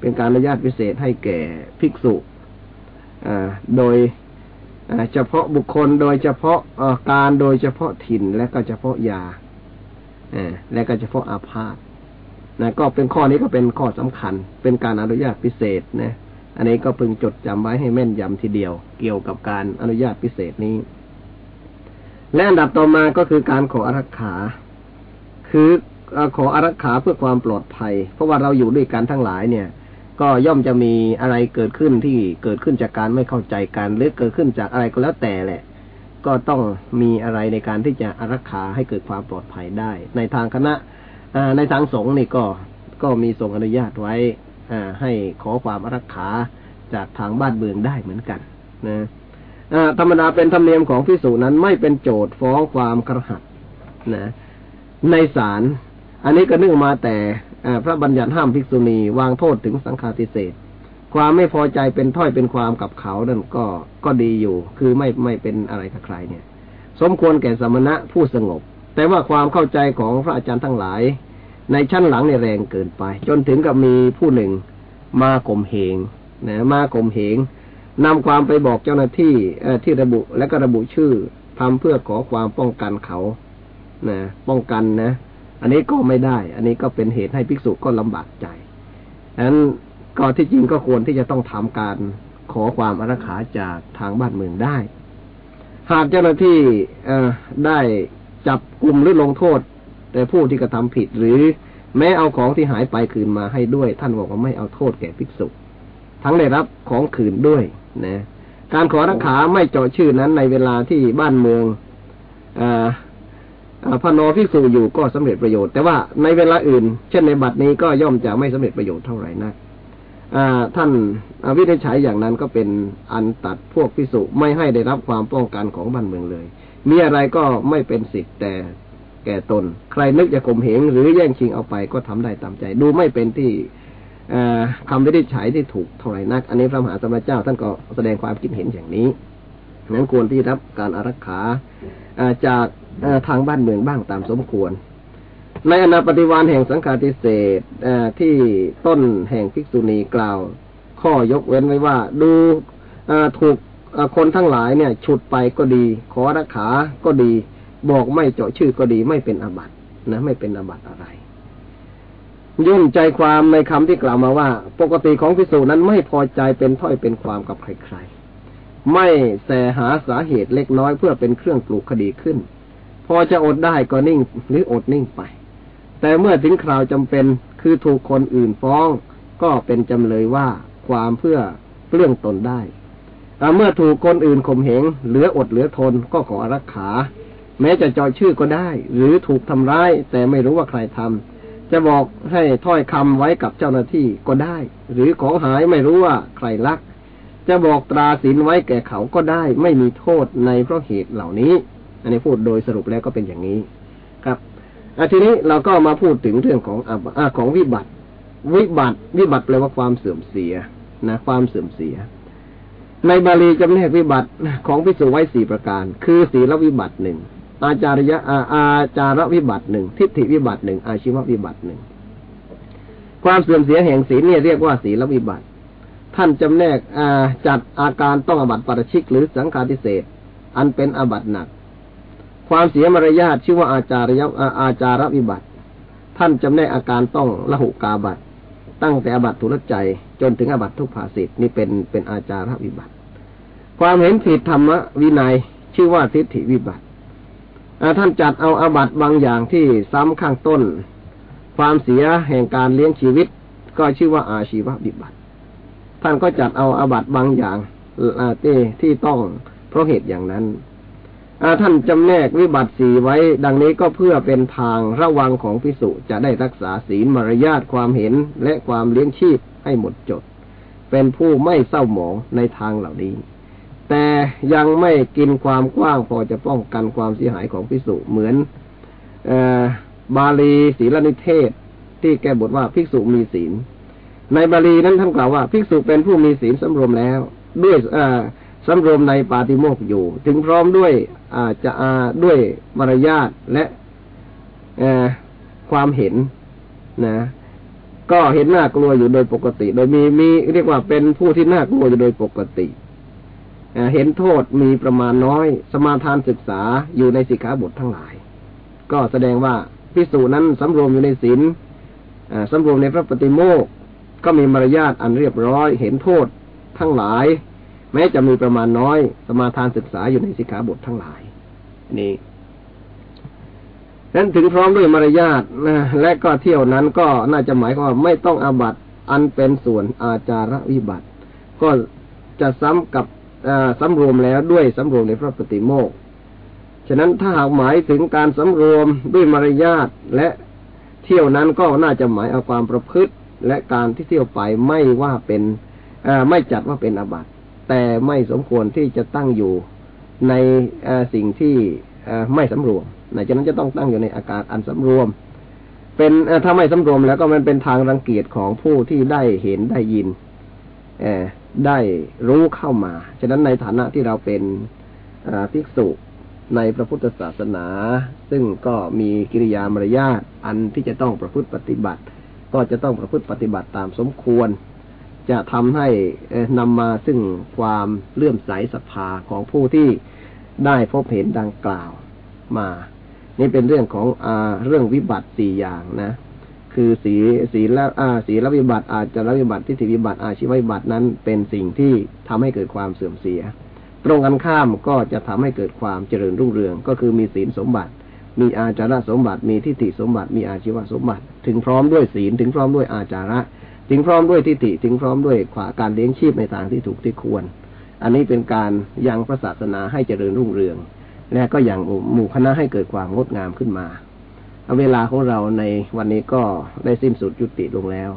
เป็นการอนุญาตพิเศษให้แก่ภิกษุโดยเฉพาะบุคคลโดยเฉพาะการโดยเฉพาะถิ่นและก็เฉพาะยาและก็เฉพาะอาพาธนะก็เป็นข้อนี้ก็เป็นข้อสำคัญ เป็นการอนุญาตพิเศษนะ อันนี้ก็พึงจดจำไว้ให้แม่นยำทีเดียว เกี่ยวกับการอนุญาตพิเศษนี้ และอันดับต่อมาก็คือการขออารักขา คือขออารักขาเพื่อความปลอดภัย เพราะว่าเราอยู่ด้วยกันทั้งหลายเนี่ย ก็ย่อมจะมีอะไรเกิดขึ้นที่เกิดขึ้นจากการไม่เข้าใจกัน หรือเกิดขึ้นจากอะไรก็แล้วแต่แหละ ก็ต้องมีอะไรในการที่จะอารักขาให้เกิดความปลอดภัยได้ ในทางคณะในทางสงฆ์นี่ก็ก็มีทรงอนุญาตไว้ ให้ขอความรักขาจากทางบ้านเมืองได้เหมือนกันนะธรรมดาเป็นธรรมเนียมของพิสูจนั้นไม่เป็นโจทย์ฟ้องความกระหัตนะในศาลอันนี้ก็เนื่องมาแต่พระบัญญัติห้ามภิกษุณีวางโทษถึงสังฆาทิเศษความไม่พอใจเป็นถ้อยเป็นความกับเขานั่นก็ก็ดีอยู่ คือไม่ไม่เป็นอะไรกับใครเนี่ย สมควรแก่สมณะผู้สงบ แต่ว่าความเข้าใจของพระอาจารย์ทั้งหลาย ในชั้นหลังเนี่ยแรงเกินไป จนถึงกับมีผู้หนึ่งมาข่มเหงนะมาข่มเหงนำความไปบอกเจ้าหน้าที่ที่ระบุและก็ระบุชื่อทำเพื่อขอความป้องกันเขานะป้องกันนะ อันนี้ก็ไม่ได้ อันนี้ก็เป็นเหตุให้ภิกษุก็ลำบากใจนั้นก็ที่จริงก็ควรที่จะต้องทำการขอความอารักขาจากทางบ้านเมืองได้ หากเจ้าหน้าที่ได้จับกลุ่มหรือลงโทษ แต่ผู้ที่กระทำผิดหรือแม้เอาของที่หายไปคืนมาให้ด้วย ท่านบอกว่าไม่เอาโทษแก่ภิกษุ ทั้งได้รับของคืนด้วยนะการขอรักขาไม่เจาะชื่อนั้นในเวลาที่บ้านเมืองอพนอภิกษุอยู่ก็สำเร็จประโยชน์ แต่ว่าในเวลาอื่น เช่นในบัดนี้ก็ย่อมจะไม่สำเร็จประโยชน์เท่าไหร่นักท่านวินิจฉัยอย่างนั้นก็เป็นอันตัดพวกพิสุไม่ให้ได้รับความป้องกันของบ้านเมืองเลย มีอะไรก็ไม่เป็นสิทธิ์แต่ แก่ตน ใครนึกจะข่มเหงหรือแย่งชิงเอาไปก็ทำได้ตามใจ ดูไม่เป็นที่คำวินิจฉัยที่ถูกเท่าไหร่นัก อันนี้พระมหาสมณเจ้าท่านก็แสดงความคิดเห็นอย่างนี้นั้นควรที่รับการอารักขาจากทางบ้านเมืองบ้างตามสมควร ในอนาปฏิวานแห่งสังฆาทิเศษที่ต้นแห่งภิกษุณีกล่าว ข้อยกเว้นไว้ว่า ดูถูกคนทั้งหลายเนี่ย ฉุดไปก็ดี ขอรักขาก็ดี บอกไม่เจาะชื่อก็ดีไม่เป็นอาบัตินะ ไม่เป็นอาบัติอะไร ยุ่นใจความในคำที่กล่าวมาว่า ปกติของพิสูจนั้นไม่พอใจเป็นถ้อยเป็นความกับใครๆ ไม่แสหาสาเหตุเล็กน้อยเพื่อเป็นเครื่องปลูกคดีขึ้น พอจะอดได้ก็นิ่งหรืออดนิ่งไป แต่เมื่อถึงคราวจำเป็นคือถูกคนอื่นฟ้อง ก็เป็นจำเลยว่าความเพื่อเรื่องตนได้เมื่อถูกคนอื่นข่มเหงเหลืออดเหลือทนก็ขอรักขา แม้จะจอยชื่อก็ได้ หรือถูกทำร้าย แต่ไม่รู้ว่าใครทำจะบอกให้ถ้อยคำไว้กับเจ้าหน้าที่ก็ได้ หรือของหายไม่รู้ว่าใครลัก จะบอกตราสินไว้แก่เขาก็ได้ ไม่มีโทษในเพราะเหตุเหล่านี้ อันนี้พูดโดยสรุปแล้วก็เป็นอย่างนี้ครับอทีนี้เราก็มาพูดถึงเรื่องของอของวิบัติ วิบัติ วิบัติแปลว่าความเสื่อมเสียนะความเสื่อมเสีย ในบาลีจำแนกวิบัติของพิสุไว้สี่ประการ คือศีลวิบัติหนึ่ง อาจารยะอาอาจารวิบัติหนึ่งทิฏฐิวิบัติหนึ่งอาชีววิบัติหนึ่งความเสื่อมเสียแห่งศีลเนี่ยเรียกว่าศีลวิบัติ ท่านจำแนกจัดอาการต้องอบัติปราชิกหรือสังฆาทิเศษอันเป็นอบัติหนัก ความเสียมารยาทชื่อว่าอาจารยอาจารวิบัติ ท่านจำแนกอาการต้องละหุกาบัตตั้งแต่อบัตทุลใจจนถึงอบัตทุกภาสิทธ์นี่เป็นเป็นอาจารวิบัติ ความเห็นผิดธรรมวินัยชื่อว่าทิฏฐิวิบัติ ท่านจัดเอาอาบัตบางอย่างที่ซ้ำข้างต้น ความเสียแห่งการเลี้ยงชีวิต ก็ชื่อว่าอาชีววิบัติท่านก็จัดเอาอาบัตบางอย่างที่ที่ต้องเพราะเหตุอย่างนั้นท่านจำแนกวิบัติสีไว้ ดังนี้ก็เพื่อเป็นทางระวังของพิสุจะได้รักษาศีลมารยาทความเห็นและความเลี้ยงชีพให้หมดจด เป็นผู้ไม่เศร้าหมองในทางเหล่านี้ แต่ยังไม่กินความกว้างพอจะป้องกันความเสียหายของพิสุเหมือนอบาลีศีลนิเทศ ที่แกบทว่าภิกษุมีศีล ในบาลีนั้นท่านกล่าวว่าภิกษุเป็นผู้มีศีลสำรวมแล้ว ด้วยสำรวมในปาติโมกอยู่ ถึงพร้อมด้วยอาจะอาด้วยมารยาทและความเห็นนะ ก็เห็นน่ากลัวอยู่โดยปกติ โดยมีมีเรียกว่าเป็นผู้ที่น่ากลัวอยู่โดยปกติ เห็นโทษมีประมาณน้อย สมาทานศึกษาอยู่ในสิกขาบททั้งหลาย ก็แสดงว่าพิสูจนั้นสำรวมอยู่ในศีลสำรวมในพระปฏิโมกก็มีมารยาทอันเรียบร้อย เห็นโทษทั้งหลาย แม้จะมีประมาณน้อย สมาทานศึกษาอยู่ในสิกขาบททั้งหลาย นี่นั้นถึงพร้อมด้วยมารยาทนะและก็เที่ยวนั้นก็น่าจะหมายความว่าไม่ต้องอาบัตอันเป็นส่วนอาจารวิบัติ ก็จะซ้ำกับ สำรวมแล้วด้วยสำรวมในพระปฏิโมกฉะนั้นถ้าหากหมายถึงการสำรวมด้วยมารยาทและเที่ยวนั้นก็น่าจะหมายเอาความประพฤติ และการที่เที่ยวไปไม่ว่าเป็นไม่จัดว่าเป็นอาบัติแต่ไม่สมควรที่จะตั้งอยู่ในสิ่งที่ไม่สำรวมในฉะนั้นจะต้องตั้งอยู่ในอาการอันสำรวม เป็นถ้าไม่สำรวมแล้วก็มันเป็นทางรังเกียจของผู้ที่ได้เห็นได้ยิน ได้รู้เข้ามา ฉะนั้นในฐานะที่เราเป็นภิกษุในพระพุทธศาสนา ซึ่งก็มีกิริยามารยาทอันที่จะต้องประพฤติปฏิบัติ ก็จะต้องประพฤติปฏิบัติตามสมควร จะทำให้นำมาซึ่งความเลื่อมใสศรัทธาของผู้ที่ได้พบเห็นดังกล่าวมา นี่เป็นเรื่องของอเรื่องวิบัติสี่อย่างนะ คือสีสีละอาสีละวิบัติอาจจะละวิบัติทิฏฐิวิบัติอาชีววิบัตินั้นเป็นสิ่งที่ทำให้เกิดความเสื่อมเสีย ตรงกันข้ามก็จะทำให้เกิดความเจริญรุ่งเรือง ก็คือมีศีลสมบัติ มีอาจาระสมบัติ มีทิฏฐิสมบัติ มีอาชีวสมบัติ ถึงพร้อมด้วยศีลถึงพร้อมด้วยอาจาระ ถึงพร้อมด้วยทิฏฐิถึงพร้อมด้วยขวาการเลี้ยงชีพในทางที่ถูกที่ควร อันนี้เป็นการยังพระศาสนาให้เจริญรุ่งเรือง และก็ยังหมู่คณะให้เกิดความงดงามขึ้นมา เวลาของเราในวันนี้ก็ได้สิ้นสุดยุติลงแล้ว